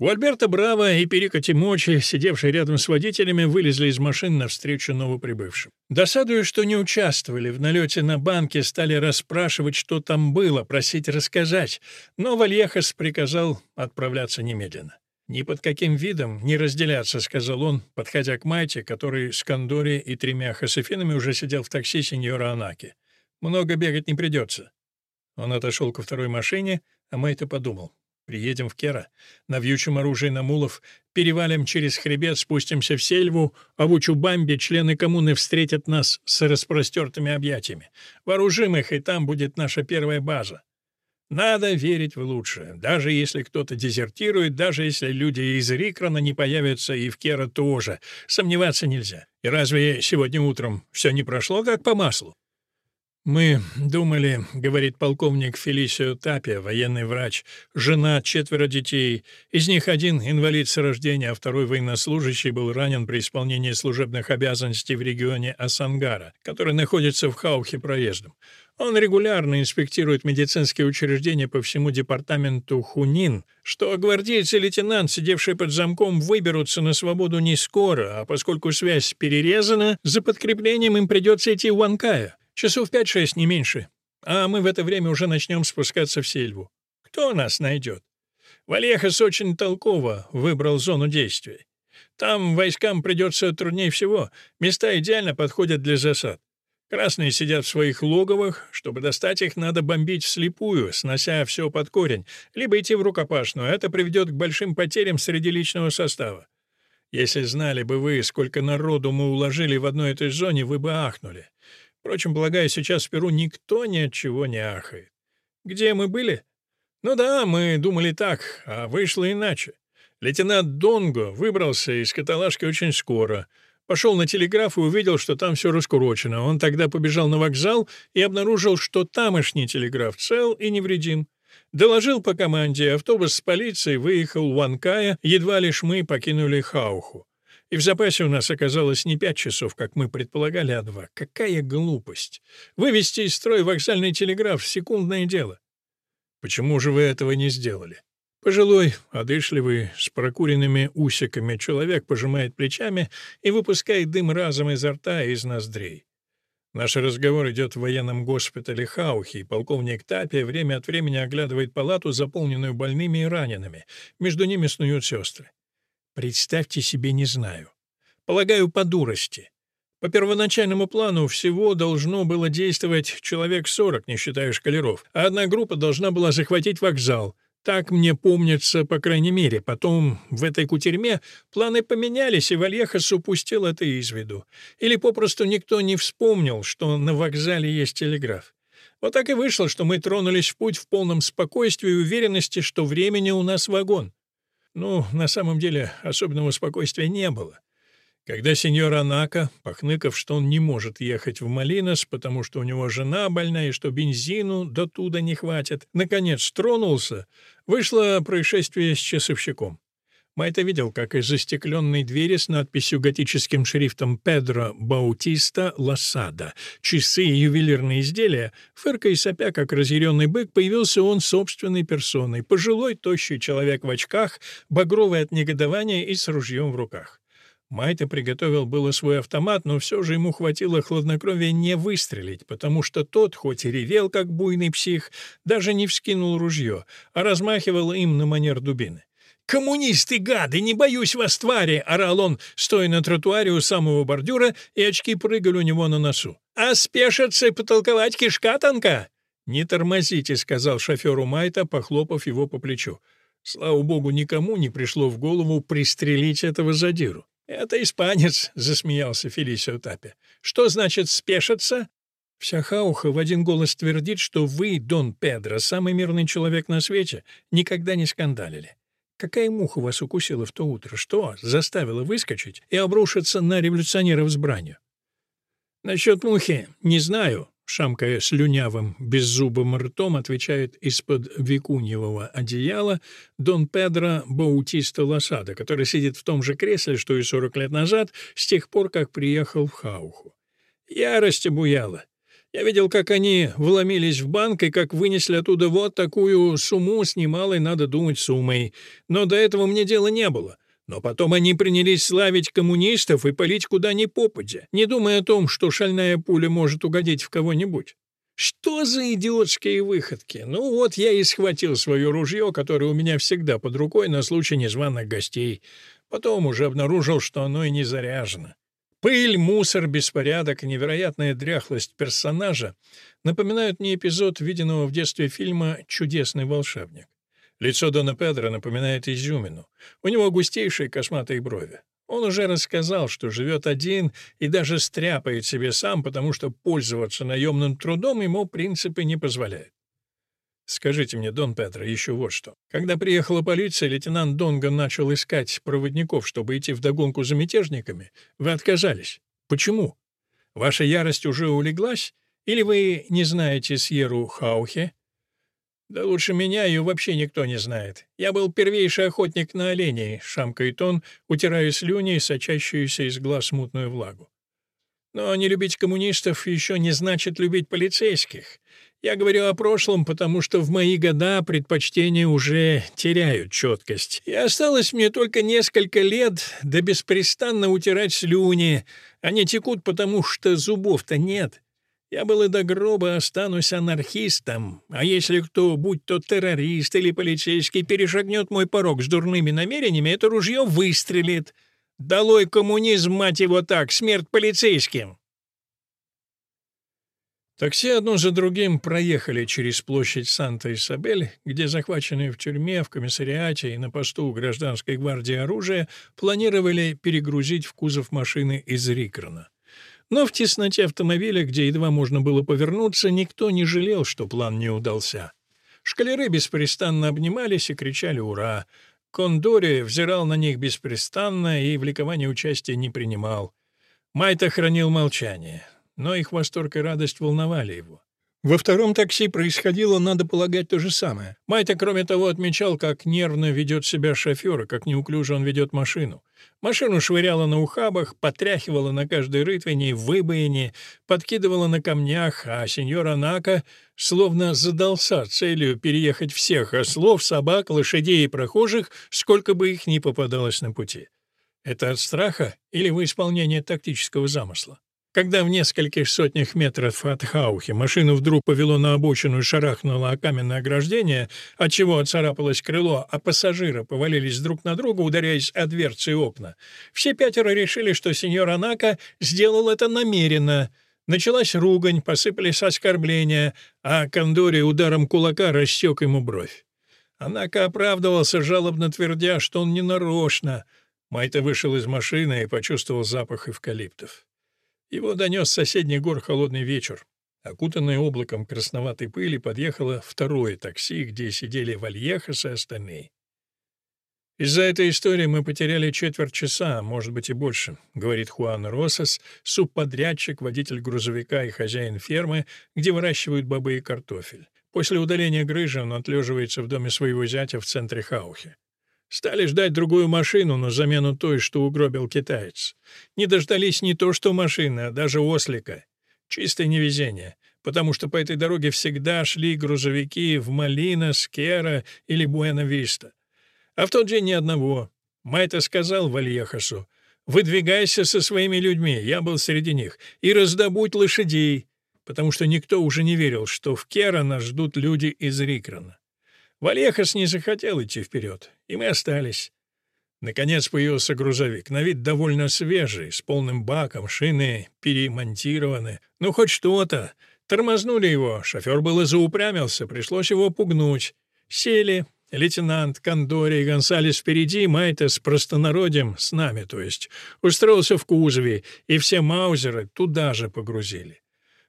Speaker 1: У Альберта Браво и Перика Тимочи, сидевшие рядом с водителями, вылезли из машин навстречу новоприбывшим. Досадуя, что не участвовали в налете на банке, стали расспрашивать, что там было, просить рассказать, но Вальехас приказал отправляться немедленно. «Ни под каким видом не разделяться», — сказал он, подходя к Майте, который с Кондори и тремя хасефинами уже сидел в такси сеньора Анаки. «Много бегать не придется». Он отошел ко второй машине, а Майта подумал. Приедем в Кера, навьючим оружие на мулов, перевалим через хребет, спустимся в сельву, а в Учубамбе члены коммуны встретят нас с распростертыми объятиями. Вооружим их, и там будет наша первая база. Надо верить в лучшее, даже если кто-то дезертирует, даже если люди из Рикрона не появятся и в Кера тоже. Сомневаться нельзя. И разве сегодня утром все не прошло как по маслу? «Мы думали, — говорит полковник Фелисио Тапия, военный врач, жена, четверо детей. Из них один инвалид с рождения, а второй военнослужащий был ранен при исполнении служебных обязанностей в регионе Асангара, который находится в Хаухе проездом. Он регулярно инспектирует медицинские учреждения по всему департаменту Хунин, что гвардейцы и лейтенант, сидевшие под замком, выберутся на свободу не скоро, а поскольку связь перерезана, за подкреплением им придется идти в Уанкая. Часов пять-шесть, не меньше. А мы в это время уже начнем спускаться в сельву. Кто нас найдет? Валехас очень толково выбрал зону действия. Там войскам придется труднее всего. Места идеально подходят для засад. Красные сидят в своих логовах. Чтобы достать их, надо бомбить вслепую, снося все под корень, либо идти в рукопашную. Это приведет к большим потерям среди личного состава. Если знали бы вы, сколько народу мы уложили в одной этой зоне, вы бы ахнули. Впрочем, полагаю, сейчас в Перу никто ни от чего не ахает. Где мы были? Ну да, мы думали так, а вышло иначе. Лейтенант Донго выбрался из каталажки очень скоро. Пошел на телеграф и увидел, что там все раскурочено. Он тогда побежал на вокзал и обнаружил, что тамошний телеграф цел и невредим. Доложил по команде, автобус с полицией выехал в Уанкая, едва лишь мы покинули Хауху. И в запасе у нас оказалось не пять часов, как мы предполагали, а два. Какая глупость! Вывести из строя вокзальный телеграф — секундное дело. Почему же вы этого не сделали? Пожилой, одышливый, с прокуренными усиками человек пожимает плечами и выпускает дым разом изо рта и из ноздрей. Наш разговор идет в военном госпитале Хаухи, и полковник Тапия время от времени оглядывает палату, заполненную больными и ранеными. Между ними снуют сестры. Представьте себе, не знаю. Полагаю, по дурости. По первоначальному плану всего должно было действовать человек 40, не считая шкалеров, а одна группа должна была захватить вокзал — так мне помнится, по крайней мере. Потом в этой кутерьме планы поменялись, и Вальехас упустил это из виду. Или попросту никто не вспомнил, что на вокзале есть телеграф. Вот так и вышло, что мы тронулись в путь в полном спокойствии и уверенности, что времени у нас вагон. Ну, на самом деле, особенного спокойствия не было. Когда сеньор Анака, похныков, что он не может ехать в Малинос, потому что у него жена больная и что бензину до туда не хватит, наконец тронулся, вышло происшествие с часовщиком. Майта видел, как из застекленной двери с надписью готическим шрифтом «Педро Баутиста Лосада» часы и ювелирные изделия, фыркая и сопя, как разъяренный бык, появился он собственной персоной, пожилой, тощий человек в очках, багровый от негодования и с ружьем в руках. Майта приготовил было свой автомат, но все же ему хватило хладнокровия не выстрелить, потому что тот, хоть и ревел, как буйный псих, даже не вскинул ружье, а размахивал им на манер дубины. «Коммунисты, гады, не боюсь вас, твари!» — орал он, стоя на тротуаре у самого бордюра, и очки прыгали у него на носу. «А спешатся и потолковать кишка тонка!» «Не тормозите», — сказал шоферу Майта, похлопав его по плечу. Слава богу, никому не пришло в голову пристрелить этого задиру. «Это испанец», — засмеялся Фелисио Тапи. «Что значит спешиться?» Вся Хауха в один голос твердит, что вы, Дон Педро, самый мирный человек на свете, никогда не скандалили. Какая муха вас укусила в то утро? Что заставило выскочить и обрушиться на революционеров с бранью? Насчет мухи не знаю, шамкая слюнявым, беззубым ртом, отвечает из-под викуньевого одеяла Дон Педро Баутиста Лосада, который сидит в том же кресле, что и 40 лет назад, с тех пор, как приехал в Хауху. Ярость обуяла. Я видел, как они вломились в банк и как вынесли оттуда вот такую сумму с немалой, надо думать, суммой. Но до этого мне дела не было. Но потом они принялись славить коммунистов и палить куда ни попадя, не думая о том, что шальная пуля может угодить в кого-нибудь. Что за идиотские выходки? Ну вот я и схватил свое ружье, которое у меня всегда под рукой на случай незваных гостей. Потом уже обнаружил, что оно и не заряжено. Пыль, мусор, беспорядок и невероятная дряхлость персонажа напоминают мне эпизод виденного в детстве фильма «Чудесный волшебник». Лицо Дона Педро напоминает изюмину. У него густейшие косматые брови. Он уже рассказал, что живет один и даже стряпает себе сам, потому что пользоваться наемным трудом ему принципы не позволяют. Скажите мне, Дон Педро, еще вот что. Когда приехала полиция, лейтенант Донго начал искать проводников, чтобы идти в догонку за мятежниками. Вы отказались. Почему? Ваша ярость уже улеглась? Или вы не знаете Сьеру Хаухе? Да лучше меня ее вообще никто не знает. Я был первейший охотник на оленей, шамкает он, утирая слюни сочащуюся из глаз мутную влагу. Но не любить коммунистов еще не значит любить полицейских. Я говорю о прошлом, потому что в мои года предпочтения уже теряют четкость. И осталось мне только несколько лет, да беспрестанно утирать слюни. Они текут, потому что зубов-то нет. Я был и до гроба останусь анархистом, а если кто, будь то террорист или полицейский, перешагнет мой порог с дурными намерениями, это ружье выстрелит. Долой коммунизм, мать его так, смерть полицейским!» Такси одно за другим проехали через площадь Санта-Исабель, где захваченные в тюрьме, в комиссариате и на посту гражданской гвардии оружие планировали перегрузить в кузов машины из Рикрона. Но в тесноте автомобиля, где едва можно было повернуться, никто не жалел, что план не удался. Шкалеры беспрестанно обнимались и кричали «Ура!». Кондори взирал на них беспрестанно и в ликовании участия не принимал. Майта хранил молчание, но их восторг и радость волновали его. Во втором такси происходило, надо полагать, то же самое. Майта, кроме того, отмечал, как нервно ведет себя шофер как неуклюже он ведет машину. Машину швыряло на ухабах, потряхивало на каждой рытвине, выбоине, подкидывало на камнях, а сеньор Анака словно задался целью переехать всех ослов, собак, лошадей и прохожих, сколько бы их ни попадалось на пути. Это от страха или во исполнение тактического замысла? Когда в нескольких сотнях метров от Хаухи машину вдруг повело на обочину и шарахнуло о каменное ограждение, отчего отцарапалось крыло, а пассажиры повалились друг на друга, ударяясь о дверцы и окна, все пятеро решили, что сеньор Анака сделал это намеренно. Началась ругань, посыпались оскорбления, а Кондори ударом кулака рассек ему бровь. Анака оправдывался, жалобно твердя, что он не нарочно. Майта вышел из машины и почувствовал запах эвкалиптов. Его донес соседний гор холодный вечер. Окутанное облаком красноватой пыли подъехало второе такси, где сидели Вальехас и остальные. «Из-за этой истории мы потеряли четверть часа, может быть и больше», — говорит Хуан Росас, субподрядчик, водитель грузовика и хозяин фермы, где выращивают бобы и картофель. После удаления грыжи он отлеживается в доме своего зятя в центре Хаухи. Стали ждать другую машину на замену той, что угробил китаец. Не дождались не то что машины, а даже ослика. Чистое невезение, потому что по этой дороге всегда шли грузовики в Малина, Скера или Буэна-Виста. А в тот день ни одного. Майта сказал Вальехасу, «Выдвигайся со своими людьми, я был среди них, и раздобудь лошадей», потому что никто уже не верил, что в Кера нас ждут люди из Рикрона. Вальехас не захотел идти вперед, и мы остались. Наконец появился грузовик, на вид довольно свежий, с полным баком, шины перемонтированы. Ну, хоть что-то. Тормознули его, шофер было заупрямился, пришлось его пугнуть. Сели, лейтенант, Кондори и Гонсалес впереди, Майта с простонародьем, с нами, то есть, устроился в кузове, и все маузеры туда же погрузили.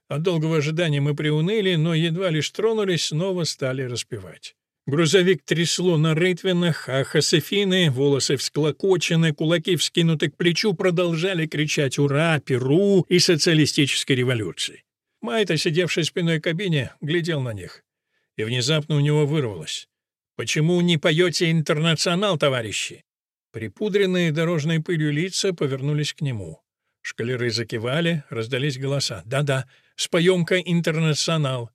Speaker 1: От долгого ожидания мы приуныли, но едва лишь тронулись, снова стали распевать. Грузовик трясло на рытвинах, а Хосефины, волосы всклокочены, кулаки вскинуты к плечу, продолжали кричать «Ура! Перу!» и социалистической революции. Майта, сидевший спиной к кабине, глядел на них. И внезапно у него вырвалось. «Почему не поете «Интернационал», товарищи?» Припудренные дорожной пылью лица повернулись к нему. Шкалеры закивали, раздались голоса. «Да-да, споем-ка «Интернационал».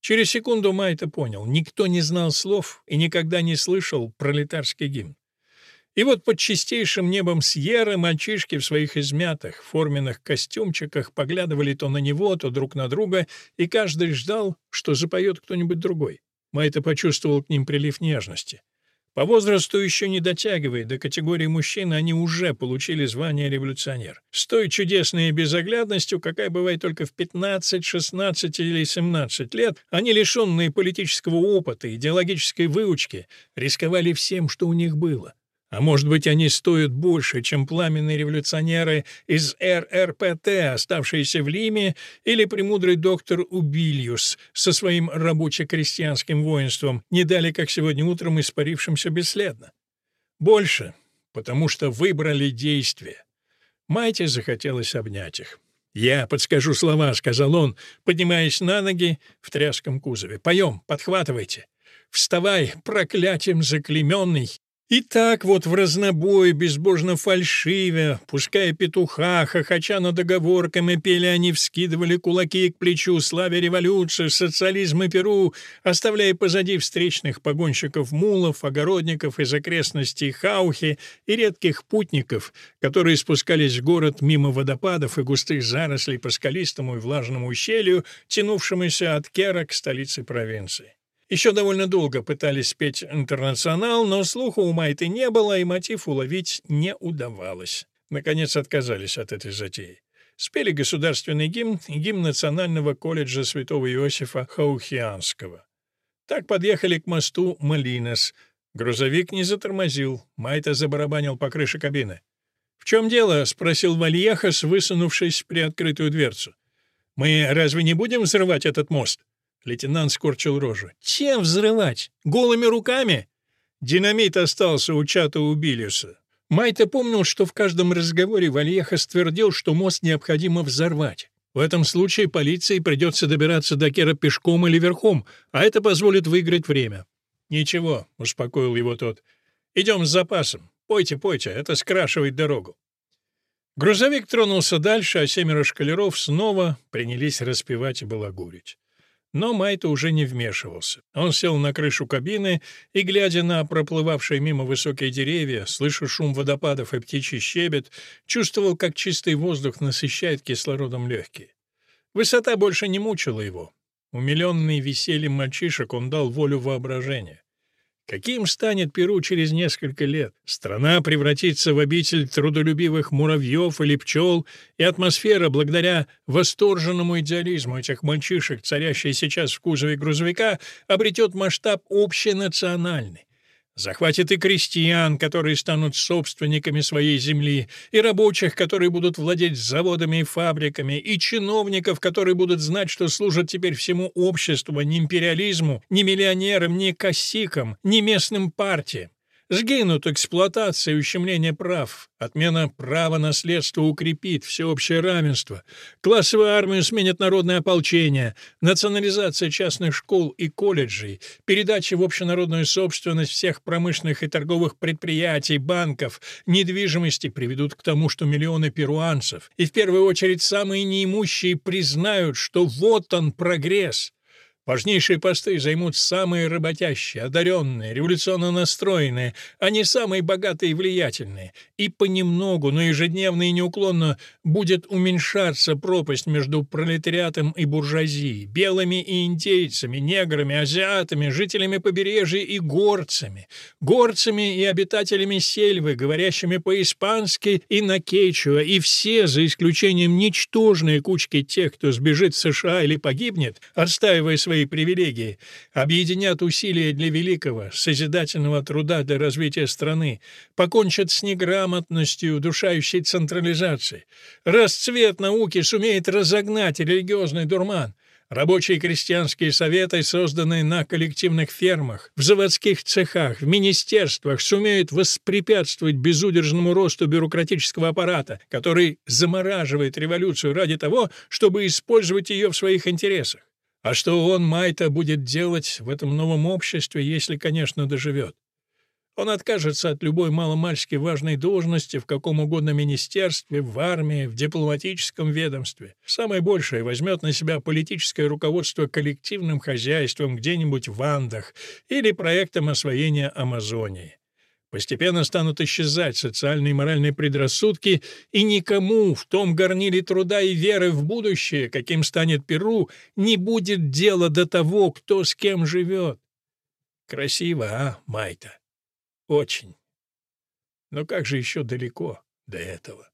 Speaker 1: Через секунду Майта понял, никто не знал слов и никогда не слышал пролетарский гимн. И вот под чистейшим небом Сьерры мальчишки в своих измятых форменных костюмчиках поглядывали то на него, то друг на друга, и каждый ждал, что запоет кто-нибудь другой. Майта почувствовал к ним прилив нежности. По возрасту еще не дотягивая до категории мужчин, они уже получили звание революционер. С той чудесной безоглядностью, какая бывает только в 15, 16 или 17 лет, они, лишенные политического опыта, идеологической выучки, рисковали всем, что у них было. А может быть, они стоят больше, чем пламенные революционеры из РРПТ, оставшиеся в Лиме, или премудрый доктор Убильюс со своим рабоче-крестьянским воинством, не дали, как сегодня утром, испарившимся бесследно. Больше, потому что выбрали действие. Майте захотелось обнять их. «Я подскажу слова», — сказал он, поднимаясь на ноги в тряском кузове. «Поем, подхватывайте. Вставай, проклятием заклеменный, и так вот в разнобой, безбожно фальшивя, пуская петуха, хохоча над договорками, пели они, вскидывали кулаки к плечу, славя революцию, социализм и Перу, оставляя позади встречных погонщиков мулов, огородников из окрестностей Хаухи и редких путников, которые спускались в город мимо водопадов и густых зарослей по скалистому и влажному ущелью, тянувшемуся от Кера к столице провинции. Еще довольно долго пытались спеть «Интернационал», но слуха у Майты не было, и мотив уловить не удавалось. Наконец отказались от этой затеи. Спели государственный гимн гимн Национального колледжа святого Иосифа Хаухианского. Так подъехали к мосту Малинес. Грузовик не затормозил, Майта забарабанил по крыше кабины. «В чем дело?» — спросил Вальехас, высунувшись при открытую дверцу. «Мы разве не будем взрывать этот мост?» Лейтенант скорчил рожу. «Чем взрывать? Голыми руками?» Динамит остался у чата у Билиуса. Майта помнил, что в каждом разговоре Вальеха ствердил, что мост необходимо взорвать. В этом случае полиции придется добираться до Кера пешком или верхом, а это позволит выиграть время. «Ничего», — успокоил его тот. «Идем с запасом. Пойте, пойте, это скрашивает дорогу». Грузовик тронулся дальше, а семеро шкалеров снова принялись распевать и балагурить. Но Майта уже не вмешивался. Он сел на крышу кабины и, глядя на проплывавшие мимо высокие деревья, слыша шум водопадов и птичий щебет, чувствовал, как чистый воздух насыщает кислородом легкие. Высота больше не мучила его. Умиленный весельем мальчишек он дал волю воображения. Каким станет Перу через несколько лет? Страна превратится в обитель трудолюбивых муравьев или пчел, и атмосфера, благодаря восторженному идеализму этих мальчишек, царящей сейчас в кузове грузовика, обретет масштаб общенациональный. Захватит и крестьян, которые станут собственниками своей земли, и рабочих, которые будут владеть заводами и фабриками, и чиновников, которые будут знать, что служат теперь всему обществу, не империализму, не миллионерам, не косикам, не местным партиям. Сгинут эксплуатация и ущемление прав. Отмена права наследства укрепит всеобщее равенство. Классовую армию сменит народное ополчение. Национализация частных школ и колледжей. Передача в общенародную собственность всех промышленных и торговых предприятий, банков, недвижимости приведут к тому, что миллионы перуанцев, и в первую очередь самые неимущие, признают, что вот он прогресс. Важнейшие посты займут самые работящие, одаренные, революционно настроенные, а не самые богатые и влиятельные. И понемногу, но ежедневно и неуклонно будет уменьшаться пропасть между пролетариатом и буржуазией, белыми и индейцами, неграми, азиатами, жителями побережья и горцами, горцами и обитателями сельвы, говорящими по-испански и на кечуа, и все, за исключением ничтожной кучки тех, кто сбежит в США или погибнет, отстаивая свои свои привилегии, объединят усилия для великого, созидательного труда для развития страны, покончат с неграмотностью, удушающей централизацией. Расцвет науки сумеет разогнать религиозный дурман. Рабочие и крестьянские советы, созданные на коллективных фермах, в заводских цехах, в министерствах, сумеют воспрепятствовать безудержному росту бюрократического аппарата, который замораживает революцию ради того, чтобы использовать ее в своих интересах. А что он, Майта, будет делать в этом новом обществе, если, конечно, доживет? Он откажется от любой маломальски важной должности в каком угодно министерстве, в армии, в дипломатическом ведомстве. Самое большее возьмет на себя политическое руководство коллективным хозяйством где-нибудь в Андах или проектом освоения Амазонии. Постепенно станут исчезать социальные и моральные предрассудки, и никому в том горниле труда и веры в будущее, каким станет Перу, не будет дела до того, кто с кем живет. Красиво, а, Майта? Очень. Но как же еще далеко до этого?